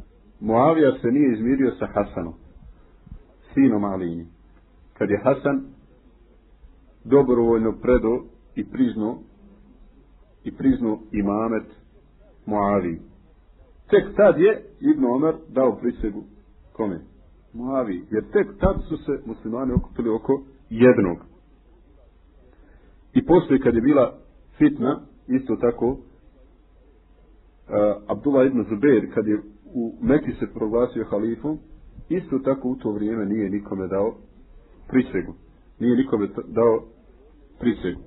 Muavija se nije izmirio sa Hasanom. Sinom Alijini. Kad je Hasan dobrovoljno predo i priznao i priznao imamet Muavi. Tek tad je Ibn Omer dao prisegu kome? Muavi. Jer tek tad su se muslimani okupili oko jednog. I poslije kad je bila fitna, isto tako, uh, Abdullah ibn Zubair, kad je u Meki se proglasio halifom, isto tako u to vrijeme nije nikome dao prisegu. Nije nikome dao prisegu.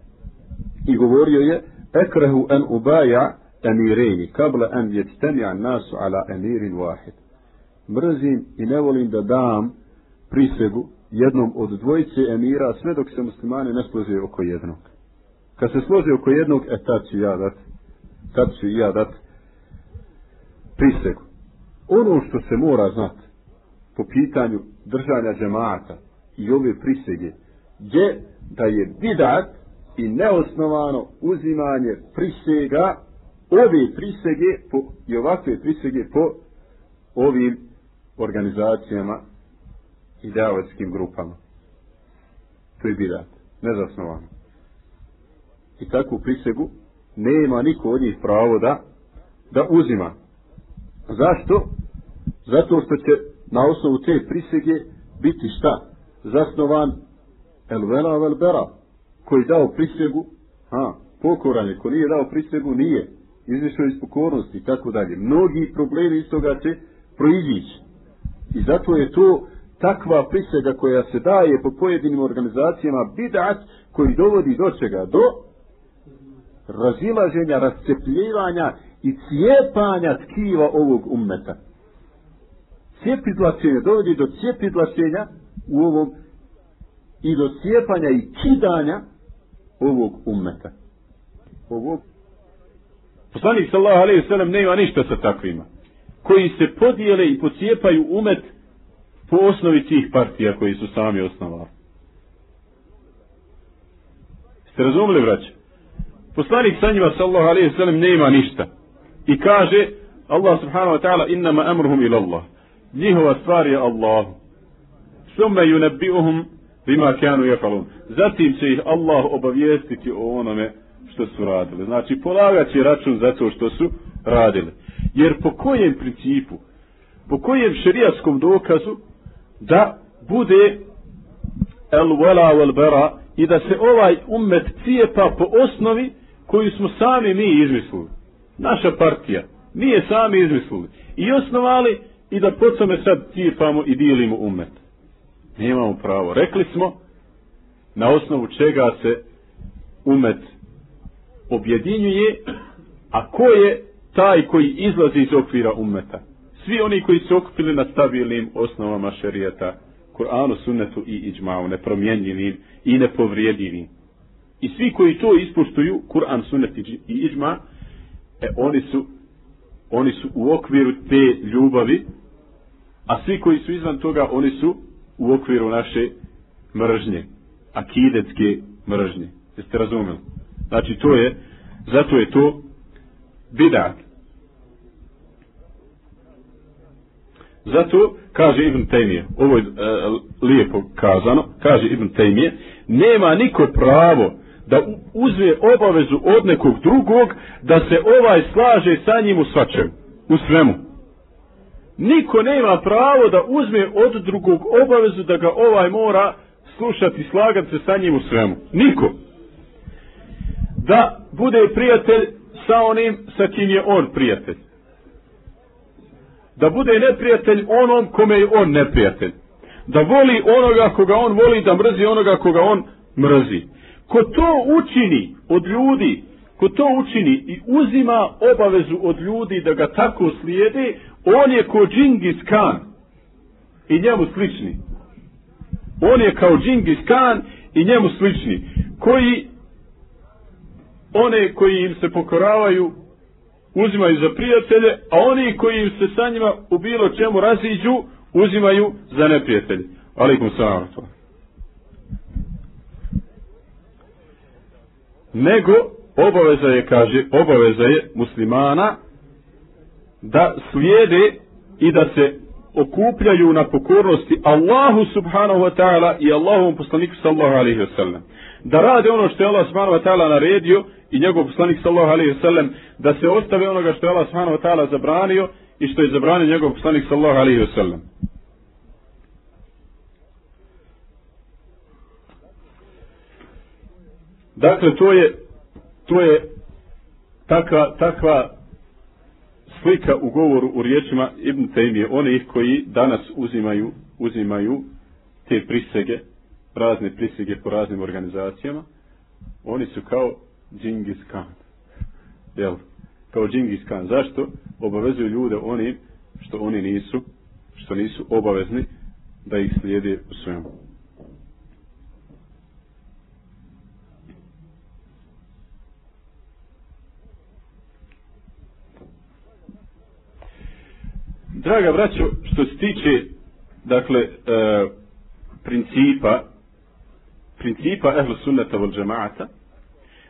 I govorio je, ekrehu en ubaja emireni, kabla en jettemi'a nasu ala emirin wahid. Mrzim i ne volim da dam prisegu jednom od dvojice emira sve dok se muslimani ne slože oko jednog. Kad se slože oko jednog, e tad ću ja dat, tad ću ja dat prisegu. Ono što se mora znati po pitanju držanja džemata i ove prisege, je da je bidat i neosnovano uzimanje prisega, ove prisege po, i ovakve prisege po ovim organizacijama i davatskim grupama. To je bidat, nezasnovano. I takvu prisegu nema niko od njih pravo da, da uzima. Zašto? Zato što će na osnovu te prisege biti šta? Zasnovan el vela vel bera. Koji dao prisegu ha, pokoran je, ko nije dao prisegu nije. Izišao iz pokornosti i tako dalje. Mnogi problemi iz toga će proizići. I zato je to takva prisega koja se daje po pojedinim organizacijama bidat koji dovodi do čega? do razilaženja, rascepljivanja i cijepanja tkiva ovog ummeta cijepidlačenja dovodi do cijepidlačenja u ovom i do cijepanja i kidanja ovog ummeta. Ovog. Poslanik sallahu alaihi sallam nema ništa sa takvima. Koji se podijele i pocijepaju umet po osnovi tih partija koji su sami osnovali. Ste razumeli, braće? Poslanik sa njima sallahu alaihi sallam nema ništa. I kaže Allah subhanahu wa ta'ala innama amruhum ila Allah. Njihova stvar je Allah. Summe yunabbi'uhum bima kanu yafalun. Zatim će ih Allah obavijestiti o onome što su radili. Znači polagaće račun za to što su radili. Jer po kojem principu, po kojem šerijatskom dokazu da bude el wala wal bara i da se ovaj ummet cijepa po osnovi koju smo sami mi izmislili. Naša partija. Nije sami izmislili. I osnovali i da po tome sad cijepamo i dijelimo ummet. Nemamo pravo. Rekli smo na osnovu čega se umet objedinjuje, a ko je taj koji izlazi iz okvira umeta. Svi oni koji su okupili na stabilnim osnovama šerijeta, Kur'anu, sunnetu i iđmao, nepromjenjivim i nepovrijedivim. I svi koji to ispoštuju, Kur'an, sunnet i iđma, e, oni su oni su u okviru te ljubavi, a svi koji su izvan toga, oni su u okviru naše mržnje, akidetske mržnje. Jeste razumeli? Znači to je, zato je to bidat. Zato kaže Ibn Tejmije, ovo je e, lijepo kazano, kaže Ibn Tejmije, nema niko pravo da uzme obavezu od nekog drugog da se ovaj slaže sa njim u svačem, u svemu. Niko nema pravo da uzme od drugog obavezu da ga ovaj mora slušati, slagati se sa njim u svemu. Niko. Da bude prijatelj sa onim sa kim je on prijatelj da bude neprijatelj onom kome je on neprijatelj. Da voli onoga koga on voli, da mrzi onoga koga on mrzi. Ko to učini od ljudi, ko to učini i uzima obavezu od ljudi da ga tako slijede, on je ko Džingis Khan i njemu slični. On je kao Džingis Khan i njemu slični, koji one koji im se pokoravaju uzimaju za prijatelje, a oni koji im se sa njima u bilo čemu raziđu, uzimaju za neprijatelje. Alikum salam. Nego, obaveza je, kaže, obaveza je muslimana da slijede i da se okupljaju na pokornosti Allahu subhanahu wa ta'ala i Allahovom poslaniku sallahu alaihi wa sallam. Da rade ono što je Allah subhanahu wa ta'ala naredio i njegov poslanik sallallahu alaihi wa sallam, da se ostave onoga što je Allah subhanahu wa ta'ala zabranio i što je zabranio njegov poslanik sallallahu alaihi wa sallam. Dakle, to je, to je takva, takva slika u govoru u riječima Ibn Taymije, onih koji danas uzimaju, uzimaju te prisege, razne prisege po raznim organizacijama, oni su kao Džingis Khan. Jel? Kao Džingis Khan. Zašto? Obavezuju ljude oni što oni nisu, što nisu obavezni da ih slijede u svemu. Draga braćo, što se tiče dakle e, principa principa ehlu sunnata vol džemaata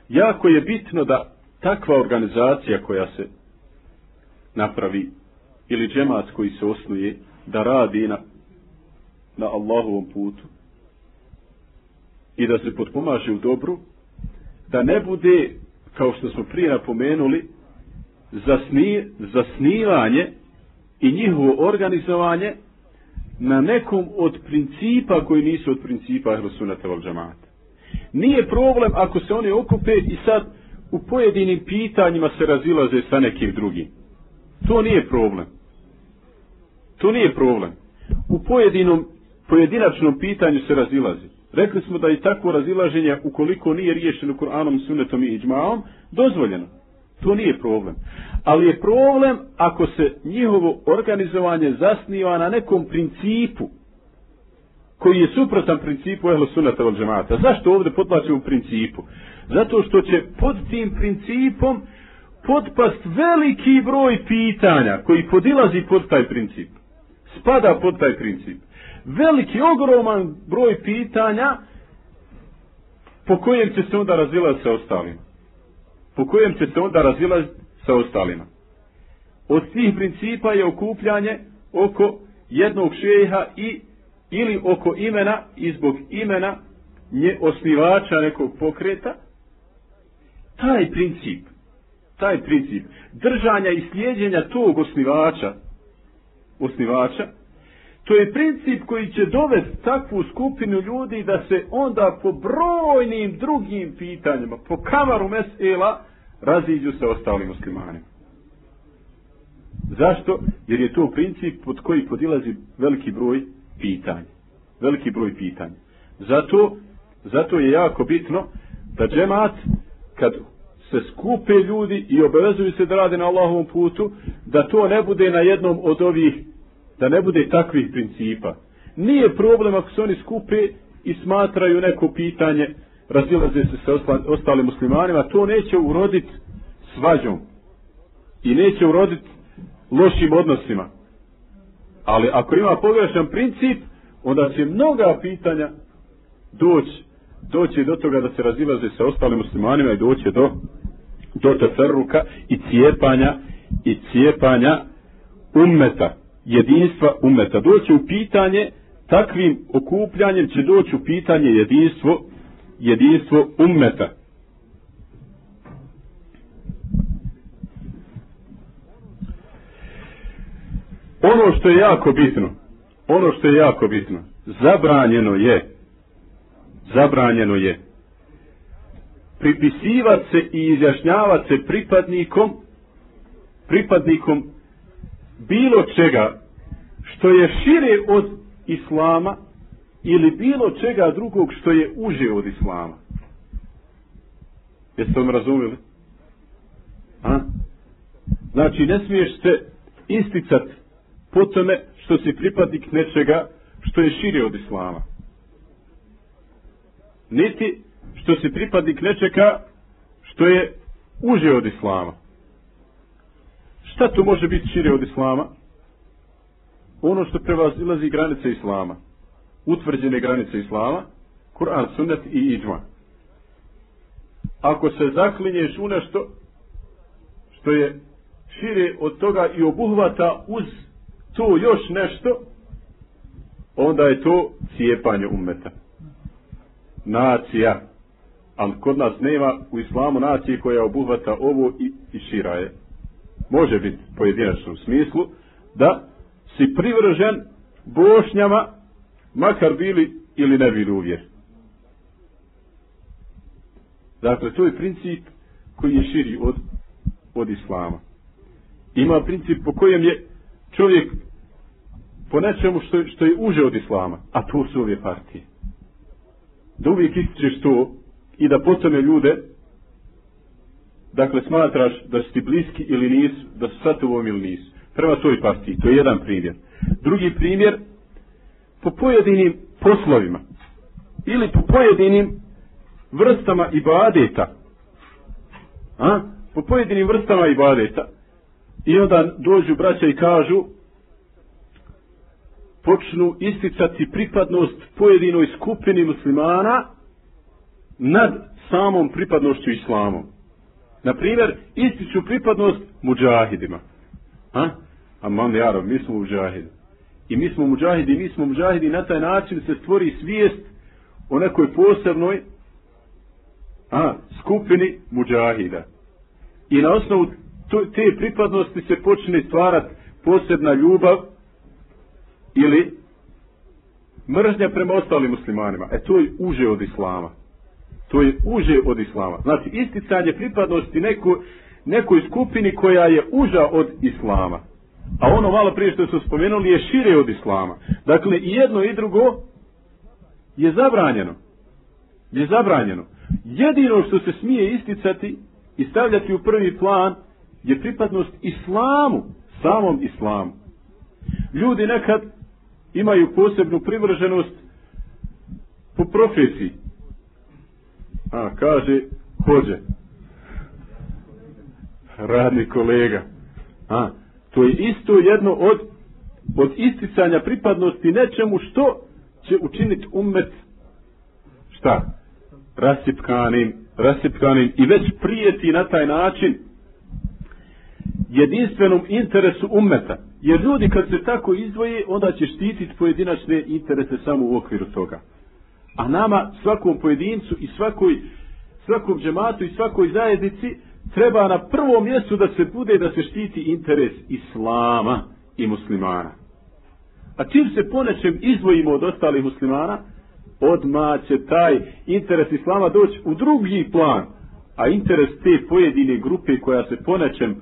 jako je bitno da takva organizacija koja se napravi ili džemat koji se osnuje da radi na, na Allahovom putu i da se potpomaže u dobru da ne bude kao što smo prije napomenuli zasni, zasnivanje i njihovo organizovanje na nekom od principa koji nisu od principa Ahlusunata val džamata. Nije problem ako se oni okupe i sad u pojedinim pitanjima se razilaze sa nekim drugim. To nije problem. To nije problem. U pojedinom, pojedinačnom pitanju se razilazi. Rekli smo da i takvo razilaženje, ukoliko nije riješeno Kur'anom, sunnetom i iđmaom, dozvoljeno. To nije problem. Ali je problem ako se njihovo organizovanje zasniva na nekom principu koji je suprotan principu ehlo sunata od džemata. Zašto ovdje podlačimo u principu? Zato što će pod tim principom podpast veliki broj pitanja koji podilazi pod taj princip. Spada pod taj princip. Veliki, ogroman broj pitanja po kojem će se onda razvila sa ostalima. Po kojem će se onda razilaziti sa ostalima. Od svih principa je okupljanje oko jednog šeha i ili oko imena i zbog imena nje osnivača nekog pokreta, taj princip, taj princip držanja i slijedjenja tog osnivača, osnivača, to je princip koji će dovesti takvu skupinu ljudi da se onda po brojnim drugim pitanjima, po kamaru mesela, raziđu sa ostalim muslimanima. Zašto? Jer je to princip pod koji podilazi veliki broj pitanja. Veliki broj pitanja. Zato, zato je jako bitno da džemat, kad se skupe ljudi i obavezuju se da rade na Allahovom putu, da to ne bude na jednom od ovih, da ne bude takvih principa. Nije problem ako se oni skupe i smatraju neko pitanje, razilaze se sa ostalim muslimanima, to neće uroditi svađom i neće uroditi lošim odnosima. Ali ako ima pogrešan princip, onda će mnoga pitanja doći doći do toga da se razilaze sa ostalim muslimanima i doći do do teferruka i cijepanja i cijepanja ummeta jedinstva umeta. Doće u pitanje, takvim okupljanjem će doći u pitanje jedinstvo, jedinstvo umeta. Ono što je jako bitno, ono što je jako bitno, zabranjeno je, zabranjeno je, pripisivati se i izjašnjavati se pripadnikom, pripadnikom bilo čega što je šire od islama ili bilo čega drugog što je uže od islama. Jeste vam razumili? A? Znači, ne smiješ se isticat po tome što si pripadnik nečega što je šire od islama. Niti što si pripadnik nečega što je uže od islama. Šta to može biti šire od islama? Ono što prevazilazi granice islama. Utvrđene granice islama, Kur'an, sunnet i iđma. Ako se zaklinješ u nešto što je šire od toga i obuhvata uz to još nešto, onda je to cijepanje ummeta. Nacija. Ali kod nas nema u islamu nacije koja obuhvata ovo i, i šira je. Može biti pojedinačno u smislu da si privržen bošnjama makar bili ili ne bili uvjer. Dakle, to je princip koji je širi od, od islama. Ima princip po kojem je čovjek po nečemu što, što je uže od islama, a to su ove partije. Da uvijek ističeš to i da potome ljude, dakle smatraš da si ti bliski ili nisu, da su sad ovom ili nisu. Prema toj partiji, to je jedan primjer. Drugi primjer, po pojedinim poslovima ili po pojedinim vrstama ibadeta, a? po pojedinim vrstama ibadeta, i onda dođu braća i kažu, počnu isticati pripadnost pojedinoj skupini muslimana nad samom pripadnošću islamom. Na primjer, ističu pripadnost muđahidima. A? Aman mam jaro, mi smo muđahidi. I mi smo muđahidi, mi smo muđahidi, na taj način se stvori svijest o nekoj posebnoj a, skupini muđahida. I na osnovu te pripadnosti se počne stvarati posebna ljubav ili mržnja prema ostalim muslimanima. E to je uže od islama. To je uže od islama. Znači isticanje pripadnosti neko, nekoj skupini koja je uža od islama. A ono malo prije što su spomenuli je šire od islama. Dakle i jedno i drugo je zabranjeno. Je zabranjeno. Jedino što se smije isticati i stavljati u prvi plan je pripadnost islamu, samom islamu. Ljudi nekad imaju posebnu privrženost po profesiji. A, kaže, hođe. Radni kolega. A, to je isto jedno od, od isticanja pripadnosti nečemu što će učiniti umet šta? Rasipkanim, rasipkanim i već prijeti na taj način jedinstvenom interesu umeta. Jer ljudi kad se tako izdvoje, onda će štititi pojedinačne interese samo u okviru toga. A nama, svakom pojedincu i svakoj, svakom džematu i svakoj zajednici, treba na prvom mjestu da se bude da se štiti interes islama i muslimana. A čim se ponečem izvojimo izdvojimo od ostalih muslimana, odma će taj interes islama doći u drugi plan, a interes te pojedine grupe koja se ponečem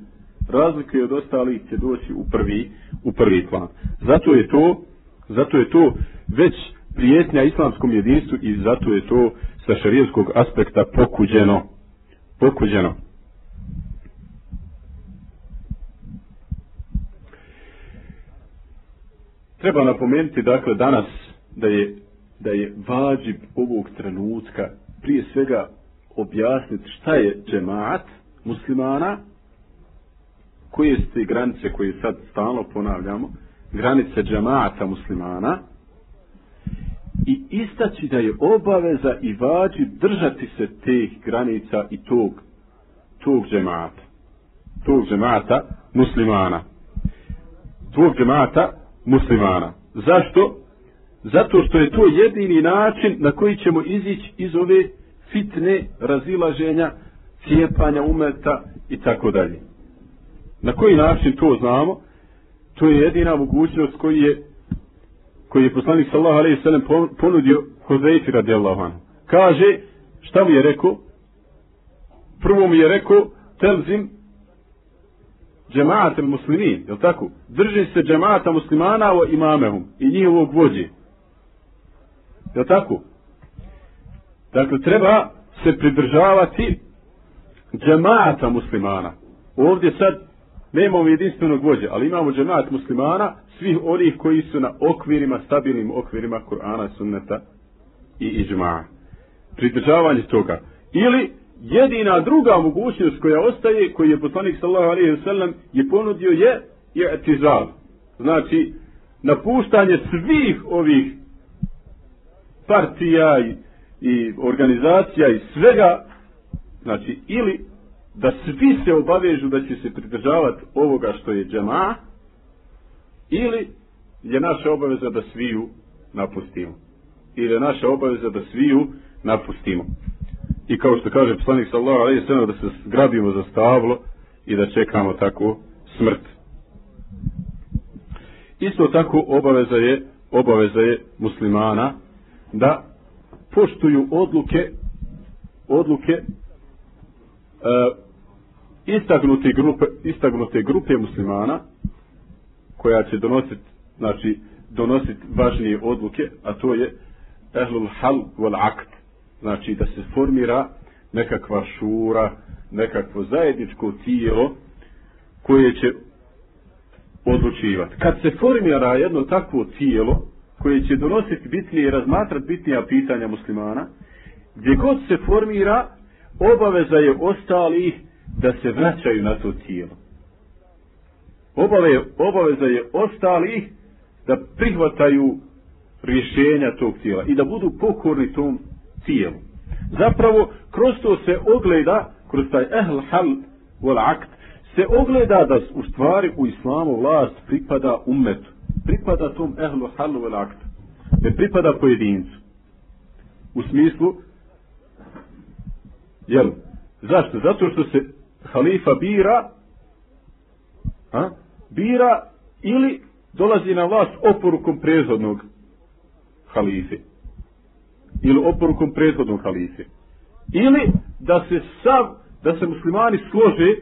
razlikuje od ostalih će doći u prvi, u prvi plan. Zato je to, zato je to već prijetnja islamskom jedinstvu i zato je to sa šarijevskog aspekta pokuđeno. Pokuđeno. Treba napomenuti dakle danas da je da je vađib ovog trenutka prije svega objasniti šta je džemaat muslimana koje su te granice koje sad stalno ponavljamo, granice džemaata muslimana, i istaći da je obaveza i vađi držati se teh granica i tog, tog džemata, tog džemata muslimana. tog džemata muslimana. Zašto? Zato što je to jedini način na koji ćemo izići iz ove fitne razilaženja, cijepanja umeta i tako dalje. Na koji način to znamo? To je jedina mogućnost koji je koji je poslanik sallallahu alejhi ve sellem ponudio Hozeifi radijallahu anhu. Kaže, šta mu je rekao? Prvo mu je rekao, telzim džemaat muslimin, je tako? Drži se džemaata muslimana o imamehum i njihovog vođe. Je tako? Dakle, treba se pridržavati džemaata muslimana. Ovdje sad nemamo jedinstvenog vođa, ali imamo džemaat muslimana, svih onih koji su na okvirima, stabilnim okvirima Kur'ana, sunneta i iđma'a. Pridržavanje toga. Ili jedina druga mogućnost koja ostaje, koji je poslanik sallahu alaihi wa sallam je ponudio je i etizal. Znači, napuštanje svih ovih partija i, i organizacija i svega, znači, ili da svi se obavežu da će se pridržavati ovoga što je džema, ili je naša obaveza da sviju napustimo. Ili je naša obaveza da sviju napustimo i kao što kaže poslanik sallallahu alejhi ve sellem da se zgrabimo za stablo i da čekamo tako smrt. Isto tako obaveza je obaveza je muslimana da poštuju odluke odluke e, istagnute grupe istagnute grupe muslimana koja će donositi znači donositi važnije odluke a to je ehlul hal wal aqd znači da se formira nekakva šura, nekakvo zajedničko tijelo koje će odlučivati. Kad se formira jedno takvo tijelo koje će donositi bitnije i razmatrati bitnija pitanja muslimana, gdje god se formira, obaveza je ostalih da se vraćaju na to tijelo. Obave, obaveza je ostalih da prihvataju rješenja tog tijela i da budu pokorni tom tijelu. Zapravo, kroz to se ogleda, kroz taj ehl hal wal akt, se ogleda da u stvari u islamu vlast pripada umetu. Pripada tom ehlu hal wal akt. Ne pripada pojedincu. U smislu, jel, zašto? Zato što se halifa bira, a, bira ili dolazi na vlast oporukom prezodnog halife ili oporukom prethodnog halife. Ili da se sav, da se muslimani slože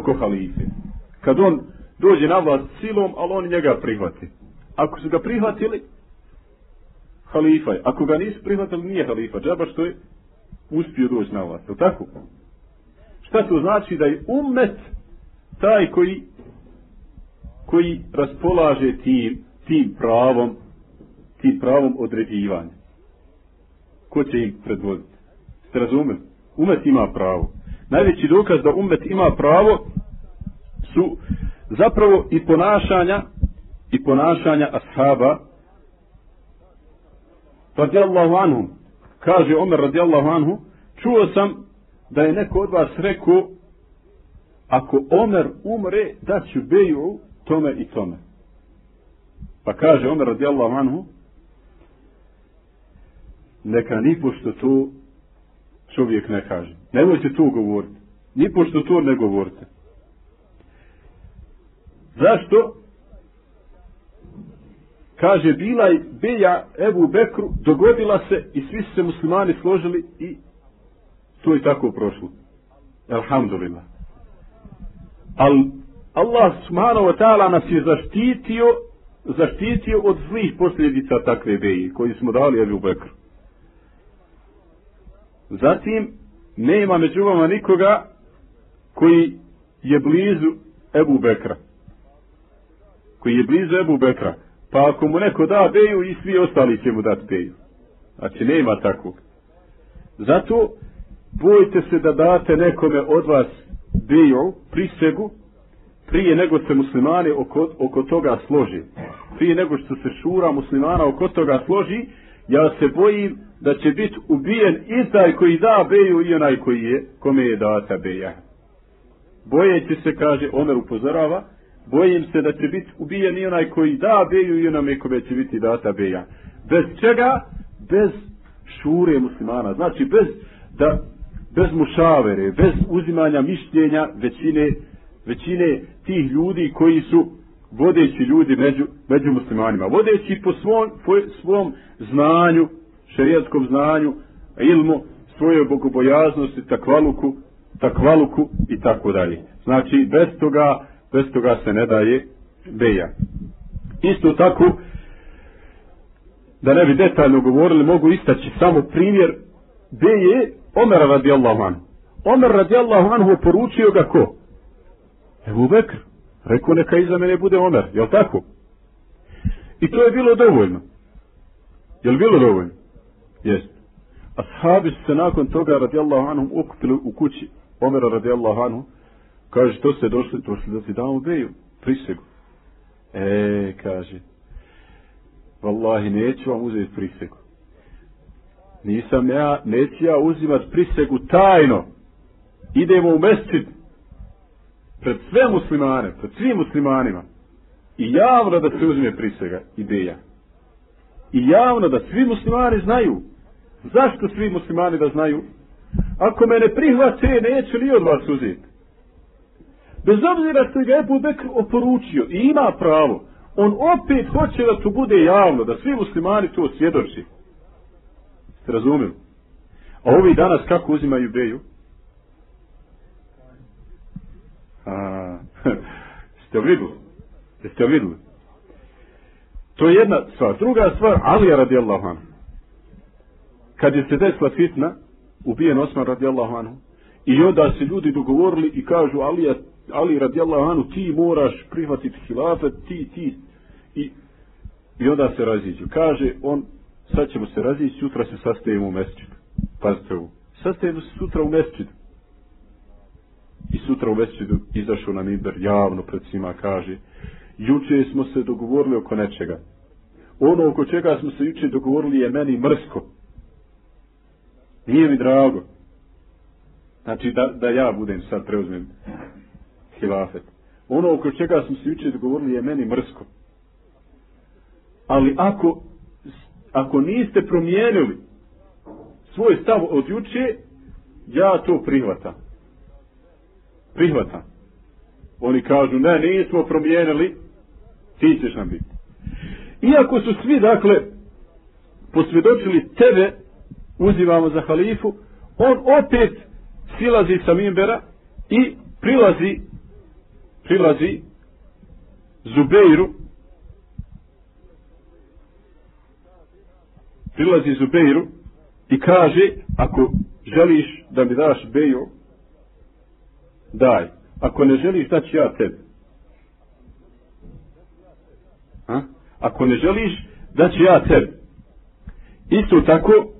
oko halife. Kad on dođe na vlast silom, ali oni njega prihvati. Ako su ga prihvatili, halifa je. Ako ga nisu prihvatili, nije halifa. Džaba što je uspio doći na vlast. Je tako? Šta to znači da je umet taj koji koji raspolaže tim, tim pravom tim pravom određivanja ko će ih predvoditi. Ste razumeli? Umet ima pravo. Najveći dokaz da umet ima pravo su zapravo i ponašanja i ponašanja ashaba radijallahu anhu kaže Omer radijallahu anhu čuo sam da je neko od vas rekao ako Omer umre da ću beju tome i tome pa kaže Omer radijallahu anhu neka ni pošto to čovjek ne kaže. Nemojte to govoriti. Ni pošto to ne govorite. Zašto? Kaže, bila je Beja Ebu Bekru, dogodila se i svi su se muslimani složili i to je tako prošlo. Alhamdulillah. Al Allah subhanahu wa ta'ala nas je zaštitio zaštitio od zlih posljedica takve beje koji smo dali Ebu Bekru. Zatim, nema među vama nikoga koji je blizu Ebu Bekra. Koji je blizu Ebu Bekra. Pa ako mu neko da beju i svi ostali će mu dati beju. Znači, nema takvog. Zato, bojte se da date nekome od vas beju, prisegu, prije nego se muslimani oko, oko toga složi. Prije nego što se šura muslimana oko toga složi, ja se bojim da će biti ubijen i taj koji da beju i onaj koji je, kome je data beja. Bojeći se, kaže, Omer upozorava, bojim se da će biti ubijen i onaj koji da beju i onome kome će biti data beja. Bez čega? Bez šure muslimana. Znači, bez, da, bez mušavere, bez uzimanja mišljenja većine, većine tih ljudi koji su vodeći ljudi među, među muslimanima. Vodeći po svom, po svom znanju, šerijatskom znanju, ilmu, svojoj bogobojaznosti, takvaluku, takvaluku i tako dalje. Znači, bez toga, bez toga se ne daje beja. Isto tako, da ne bi detaljno govorili, mogu istaći samo primjer beje Omer radijallahu anhu. Omer radijallahu anhu poručio ga ko? Ebu Bekr. Rekao neka iza mene bude Omer, jel tako? I to je bilo dovoljno. Jel bilo dovoljno? Jest. Ashabi su se nakon toga radijallahu anhum okupili u kući Omera radijallahu anhu. Kaže, to ste došli, došli da ti damo beju, prisegu. E, kaže, vallahi neću vam uzeti prisegu. Nisam ja, neću ja uzimat prisegu tajno. Idemo u mesčit, pred sve muslimane, pred svim muslimanima, i javno da se uzme prisega, ideja. I javno da svi muslimani znaju. Zašto svi muslimani da znaju? Ako me ne prihvate, neću li od vas uzeti. Bez obzira što ga Ebu Bekr oporučio i ima pravo, on opet hoće da to bude javno, da svi muslimani to svjedoči. Ste razumili? A ovi danas kako uzimaju beju? A, ste vidjeli? Jeste vidjeli? To je jedna stvar. Druga stvar, Alija radijallahu anhu. Kad je se desila fitna, ubijen Osman radijallahu anhu, i onda se ljudi dogovorili i kažu Alija, Ali radijallahu anhu, ti moraš prihvatiti hilafet, ti, ti. I, I onda se raziđu. Kaže on, sad ćemo se razići, sutra se sastajemo u mesečit. Pazite ovo. Sastajemo se sutra u mesečit i sutra u večeru izašao na Miber javno pred svima kaže juče smo se dogovorili oko nečega ono oko čega smo se juče dogovorili je meni mrsko nije mi drago. Znači da, da ja budem sad preuzmem hilafet. Ono oko čega smo se juče govorili je meni mrsko. Ali ako ako niste promijenili svoj stav od juče ja to prihvatam. Prihvatam. Oni kažu, ne, nismo promijenili, ti ćeš nam biti. Iako su svi, dakle, posvjedočili tebe, uzivamo za halifu, on opet silazi sa Mimbera i prilazi, prilazi Zubeiru, prilazi Zubeiru i kaže, ako želiš da mi daš beju, daj. Ako ne želiš, da ću ja tebi. ha? Ako ne želiš, da ću ja tebi. Isto tako,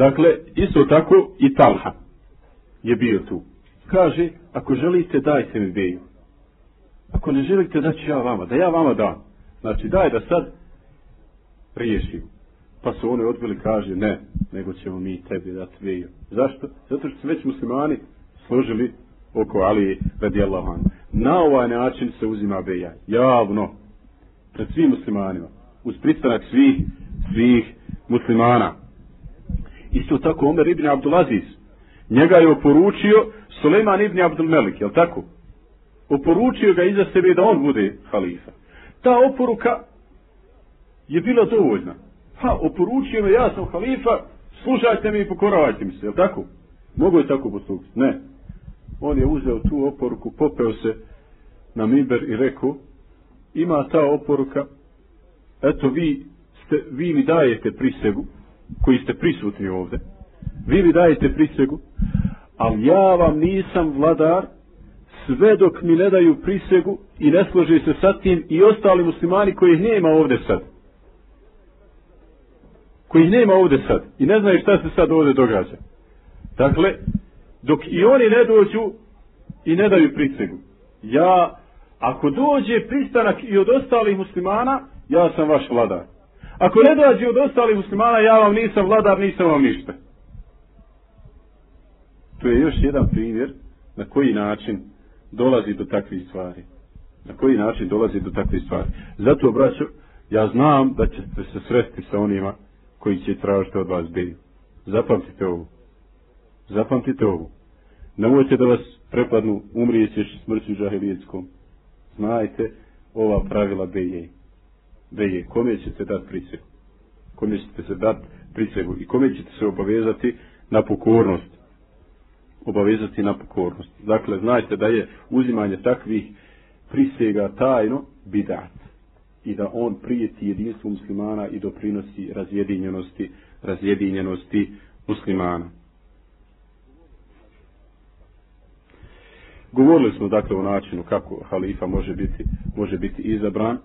dakle, isto tako i Talha je bio tu. Kaže, ako želite, dajte mi beju. Ako ne želite, da ću ja vama, da ja vama dam. Znači, daj da sad riješim. Pa su oni odbili, kaže, ne, nego ćemo mi tebi dati beju. Zašto? Zato što su već muslimani složili oko Ali radijallahu anhu. Na ovaj način se uzima beja, javno, pred svim muslimanima, uz pristanak svih, svih muslimana. Isto tako Omer ibn Abdulaziz, njega je oporučio Suleiman ibn Abdul Melik, je tako? Oporučio ga iza sebe da on bude halifa. Ta oporuka je bila dovoljna ha, oporučio me, ja sam halifa, slušajte mi i pokoravajte mi se, je tako? Mogu je tako postupiti? Ne. On je uzeo tu oporuku, popeo se na Miber i rekao, ima ta oporuka, eto vi, ste, vi mi dajete prisegu, koji ste prisutni ovde, vi mi dajete prisegu, ali ja vam nisam vladar, sve dok mi ne daju prisegu i ne složi se sa tim i ostali muslimani koji nema ovde sad koji nema ovde sad i ne znaju šta se sad ovde događa. Dakle, dok i oni ne dođu i ne daju prisegu. Ja, ako dođe pristanak i od ostalih muslimana, ja sam vaš vladar. Ako ne dođe od ostalih muslimana, ja vam nisam vladar, nisam vam ništa. To je još jedan primjer na koji način dolazi do takvih stvari? Na koji način dolazi do takvih stvari? Zato, braćo, ja znam da ćete se sresti sa onima koji će tražiti od vas biju. Zapamtite ovo. Zapamtite ovo. Nemojte da vas prepadnu, umrijećeš smrću žahilijetskom. Znajte ova pravila beje. Beje. Kome ćete dati prisegu? Kome ćete se dati prisegu? I kome ćete se obavezati na pokornost? Obavezati na pokornost. Dakle, znajte da je uzimanje takvih prisega tajno bidat i da on prijeti jedinstvu muslimana i doprinosi razjedinjenosti razjedinjenosti muslimana. Govorili smo dakle o načinu kako halifa može biti može biti izabran.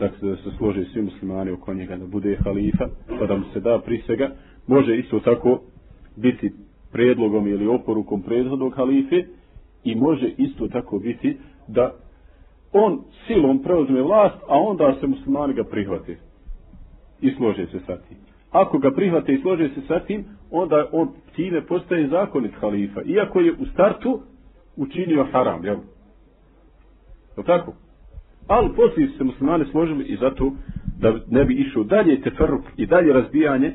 Dakle, da se slože svi muslimani oko njega da bude halifa, pa da mu se da prisega. Može isto tako biti predlogom ili oporukom prethodnog halife i može isto tako biti da on silom preuzme vlast, a onda se muslimani ga prihvate i slože se sa tim. Ako ga prihvate i slože se sa tim, onda on time postaje zakonit halifa. Iako je u startu učinio haram, jel? Je tako? Ali poslije se muslimani složili i zato da ne bi išao dalje teferuk i dalje razbijanje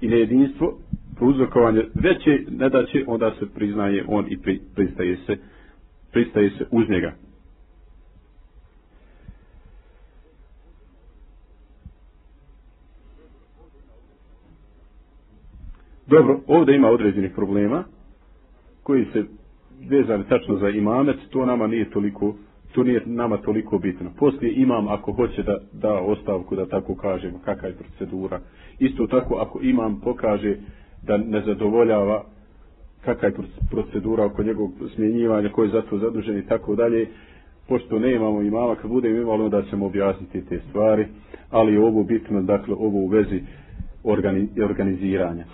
i nejedinstvo, prouzrokovanje veće nedaće, onda se priznaje on i pri, pristaje se pristaje se uz njega. Dobro, ovdje ima određenih problema koji se vezani tačno za imamet, to nama nije toliko to nije nama toliko bitno. Poslije imam ako hoće da da ostavku da tako kažemo kakva je procedura. Isto tako ako imam pokaže da ne zadovoljava kakva je procedura oko njegovog smjenjivanja, ko je za to zadužen i tako dalje, pošto ne imamo imama, kad budemo imali, onda ćemo objasniti te stvari, ali je ovo bitno, dakle, ovo u vezi organi, organiziranja.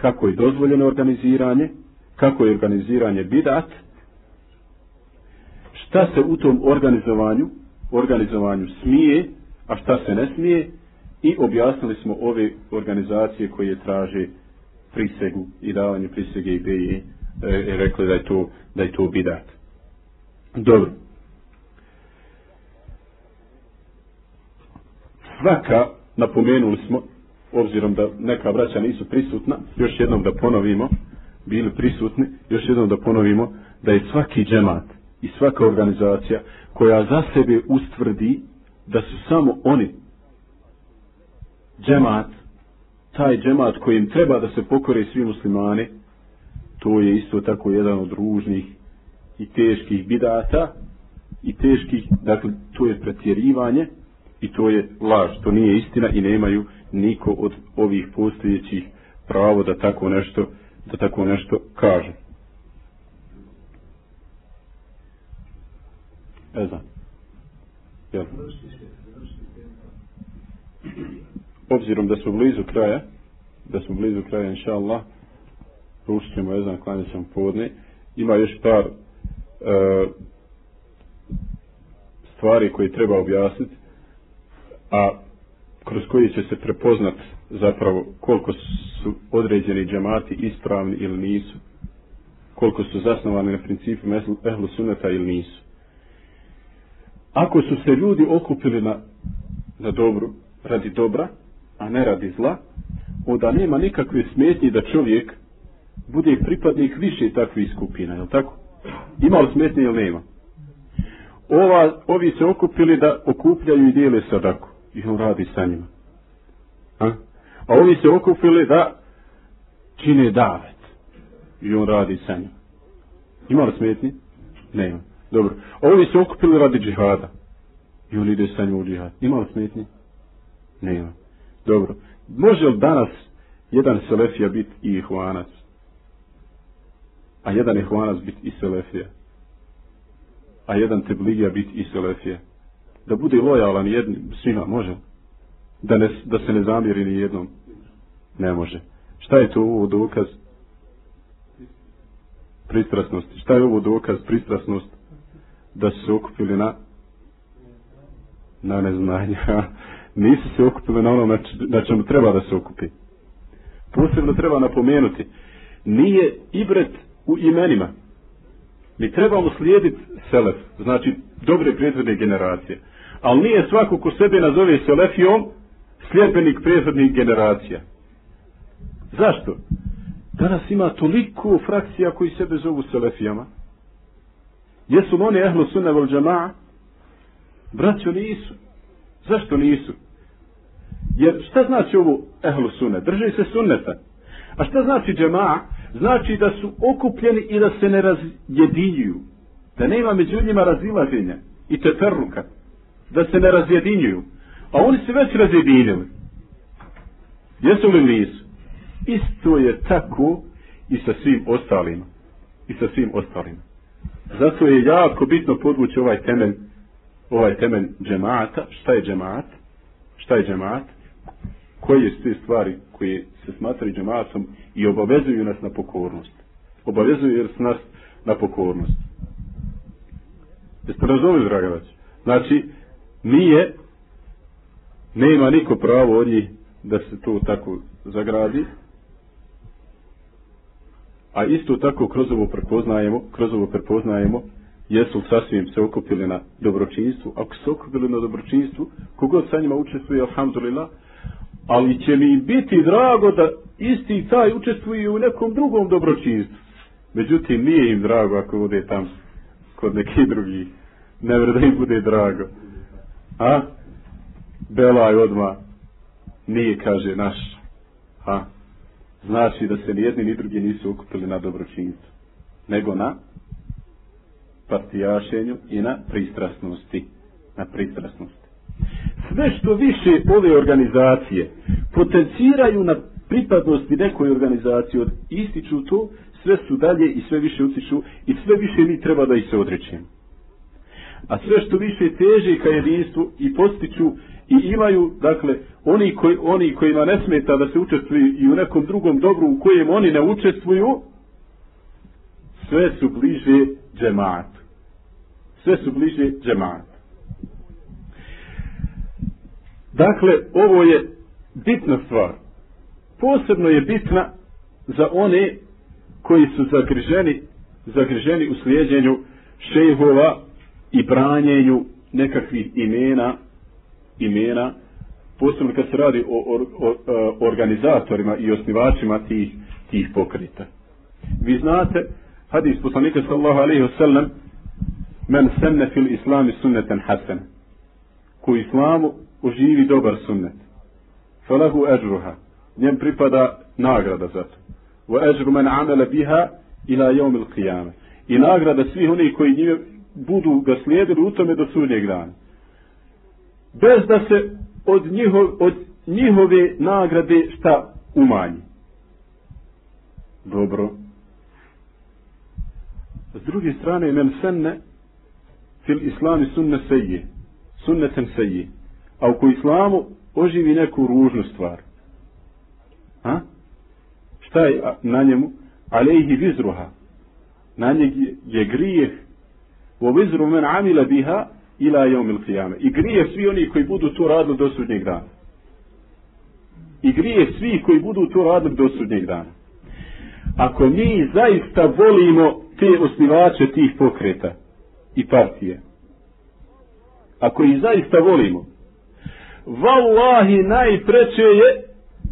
Kako je dozvoljeno organiziranje, kako je organiziranje bidat, šta se u tom organizovanju, organizovanju smije, a šta se ne smije, i objasnili smo ove organizacije koje traže prisegu i davanje prisege i beje, e, e, rekli da je to, da je to bidat. Dobro. Svaka, napomenuli smo, obzirom da neka braća nisu prisutna, još jednom da ponovimo, bili prisutni, još jednom da ponovimo da je svaki džemat i svaka organizacija koja za sebe ustvrdi da su samo oni džemat, taj džemat kojim treba da se pokore svi muslimani, to je isto tako jedan od ružnih i teških bidata i teških, dakle, to je pretjerivanje i to je laž, to nije istina i nemaju niko od ovih postojećih pravo da tako nešto da tako nešto kaže. Ezan. Jel? Obzirom da smo blizu kraja, da smo blizu kraja, inša Allah, rušit ćemo, ezan, znam, klanjat ćemo podne. Ima još par uh, stvari koje treba objasniti, a kroz koji će se prepoznat zapravo koliko su određeni džamati ispravni ili nisu, koliko su zasnovani na principu ehlu suneta ili nisu. Ako su se ljudi okupili na, na dobru, radi dobra, a ne radi zla, onda nema nikakve smetnje da čovjek bude pripadnik više takvih skupina, je li tako? Ima li smetnje ili nema? Ova, ovi se okupili da okupljaju i dijele sadaku i on radi sa njima. A, a ovi se okupili da čine davet i on radi sa njima. Ima li smetnje? Nema. Dobro. Ovi su okupili radi džihada i oni ide sa njima u džihad. Ima li smetnje? Nema. Dobro. Može li danas jedan selefija biti i ihvanac? A jedan ihvanac biti i selefija? A jedan tebligija biti i selefija? da bude lojalan jednim, svima, može? Da, ne, da se ne zamjeri ni jednom? Ne može. Šta je to ovo dokaz? Pristrasnost. Šta je ovo dokaz? Pristrasnost. Da su se okupili na na neznanje. Nisu se okupili na ono na čemu treba da se okupi. Posebno treba napomenuti. Nije ibret u imenima. Mi trebamo slijediti selef, znači dobre prethodne generacije. Ali nije svako ko sebe nazove selefijom sljedbenik prethodnih generacija. Zašto? Danas ima toliko frakcija koji sebe zovu selefijama. Jesu li oni ehlu sunna vel džama'a? Braćo nisu. Zašto nisu? Jer šta znači ovo ehlu sunne? Drži se sunneta. A šta znači džema'a? Znači da su okupljeni i da se ne razjedinjuju. Da nema među njima razilaženja i teferruka. Da se ne razjedinjuju. A oni se već razjedinili. Jesu li nisu? Isto je tako i sa svim ostalima. I sa svim ostalima. Zato je jako bitno podvući ovaj temelj ovaj temen džemata. Šta je džemat? Šta je džemat? Koje su te stvari koje se smatraju džematom i obavezuju nas na pokornost? Obavezuju nas na pokornost. Jeste razumili, draga već? Znači, nije, nema niko pravo od njih da se to tako zagradi, a isto tako kroz ovo prepoznajemo, kroz ovo prepoznajemo, jesu sasvim se okupili na dobročinstvu, ako se okupili na dobročinstvu, kogod sa njima učestvuje, alhamdulillah, ali će mi biti drago da isti taj učestvuje u nekom drugom dobročinstvu. Međutim, nije im drago ako bude tam kod neki drugi. Ne vre da im bude drago. A? Belaj odma nije, kaže, naš. A? Znači da se ni jedni ni drugi nisu okupili na dobročinstvu. Nego na partijašenju i na pristrasnosti. Na pristrasnosti. Sve što više ove organizacije potenciraju na pripadnosti nekoj organizaciji od ističu to, sve su dalje i sve više utiču i sve više mi treba da ih se odrećemo. A sve što više teže ka jedinstvu i postiću i imaju, dakle, oni, koji, oni kojima ne smeta da se učestvuju i u nekom drugom dobru u kojem oni ne učestvuju, sve su bliže džematu. Sve su bliže džematu. Dakle, ovo je bitna stvar. Posebno je bitna za one koji su zagriženi, zagriženi u slijedjenju šehova i branjenju nekakvih imena, imena, posebno kad se radi o, o, o, o organizatorima i osnivačima tih, tih pokrita. Vi znate, hadis poslanika sallahu alaihi wasallam men senne fil islami sunneten hasen, ko islamu oživi dobar sunnet. Falahu ežruha, njem pripada nagrada za to. Wa ežru men amele biha ila jomil qiyama I nagrada svih onih koji njime budu ga slijedili u tome do sudnjeg dana. Bez da se od, njihov, od njihove nagrade šta umanji. Dobro. S druge strane, men senne fil islami sunne seji. Sunneten seji. A u islamu oživi neku ružnu stvar. Ha? Šta je na njemu? Alejhi vizruha. Na njeg je grijeh u vizru men amila biha ila jom il qiyame. I grije svi oni koji budu to radili do sudnjeg dana. I grije svi koji budu to radili do sudnjeg dana. Ako mi zaista volimo te osnivače tih pokreta i partije, ako ih zaista volimo, vallahi najpreće je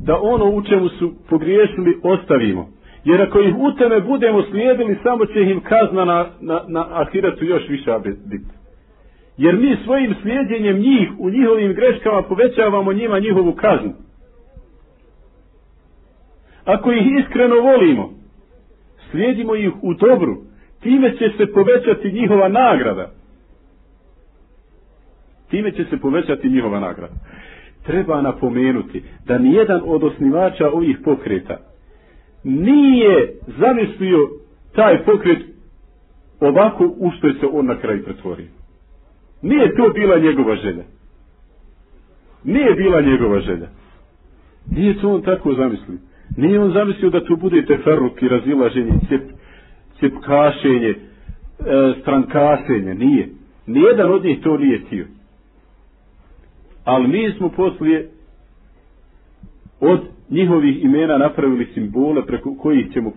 da ono u čemu su pogriješili ostavimo. Jer ako ih u teme budemo slijedili, samo će im kazna na, na, na ahiratu još više biti. Jer mi svojim slijedjenjem njih u njihovim greškama povećavamo njima njihovu kaznu. Ako ih iskreno volimo, slijedimo ih u dobru, time će se povećati njihova nagrada. Time će se povećati njihova nagrada. Treba napomenuti da nijedan od osnivača ovih pokreta nije zamislio taj pokret ovako u što je se on na kraj pretvorio. Nije to bila njegova želja. Nije bila njegova želja. Nije to on tako zamislio. Nije on zamislio da tu bude teferuk i razilaženje, cep, cjepkašenje, e, strankašenje. Nije. Nijedan od njih to nije tio. Ali mi smo poslije od njihovih imena napravili simbole preko kojih ćemo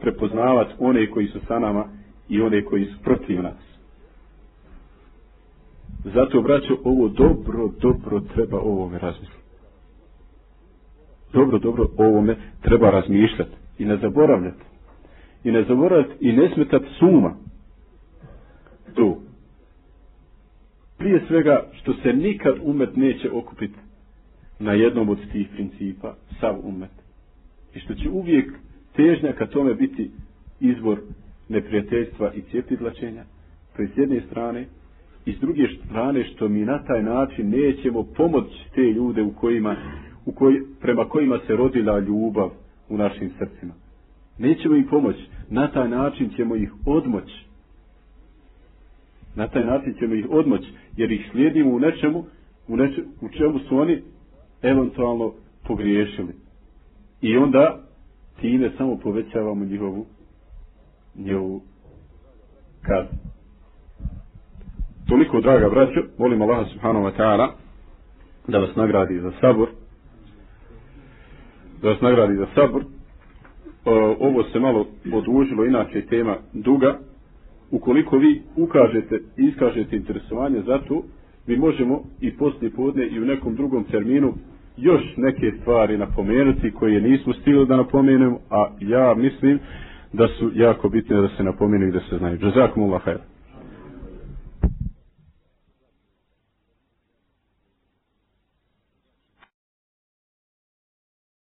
prepoznavati one koji su sa nama i one koji su protiv nas. Zato, braćo, ovo dobro, dobro treba ovome razmisliti. Dobro, dobro, ovome treba razmišljati i ne zaboravljati. I ne zaboravljati i ne smetati suma. Tu. Prije svega, što se nikad umet neće okupiti na jednom od tih principa, sav umet. I što će uvijek težnja ka tome biti izvor neprijateljstva i cjepidlačenja, to je s jedne strane, i s druge strane što mi na taj način nećemo pomoći te ljude u kojima, u koj, prema kojima se rodila ljubav u našim srcima. Nećemo im pomoći. Na taj način ćemo ih odmoći. Na taj način ćemo ih odmoći, jer ih slijedimo u nečemu, u, nečemu, u čemu su oni eventualno pogriješili. I onda time samo povećavamo njihovu njihovu kaznu. Toliko, draga braćo, molim Allah subhanahu wa ta'ala da vas nagradi za sabor. Da vas nagradi za sabor. Ovo se malo odužilo, inače tema duga. Ukoliko vi ukažete i iskažete interesovanje za to, mi možemo i poslije podne i u nekom drugom terminu još neke stvari napomenuti koje nismo stigli da napomenemo, a ja mislim da su jako bitne da se napomenu i da se znaju. Jazakumullah khair.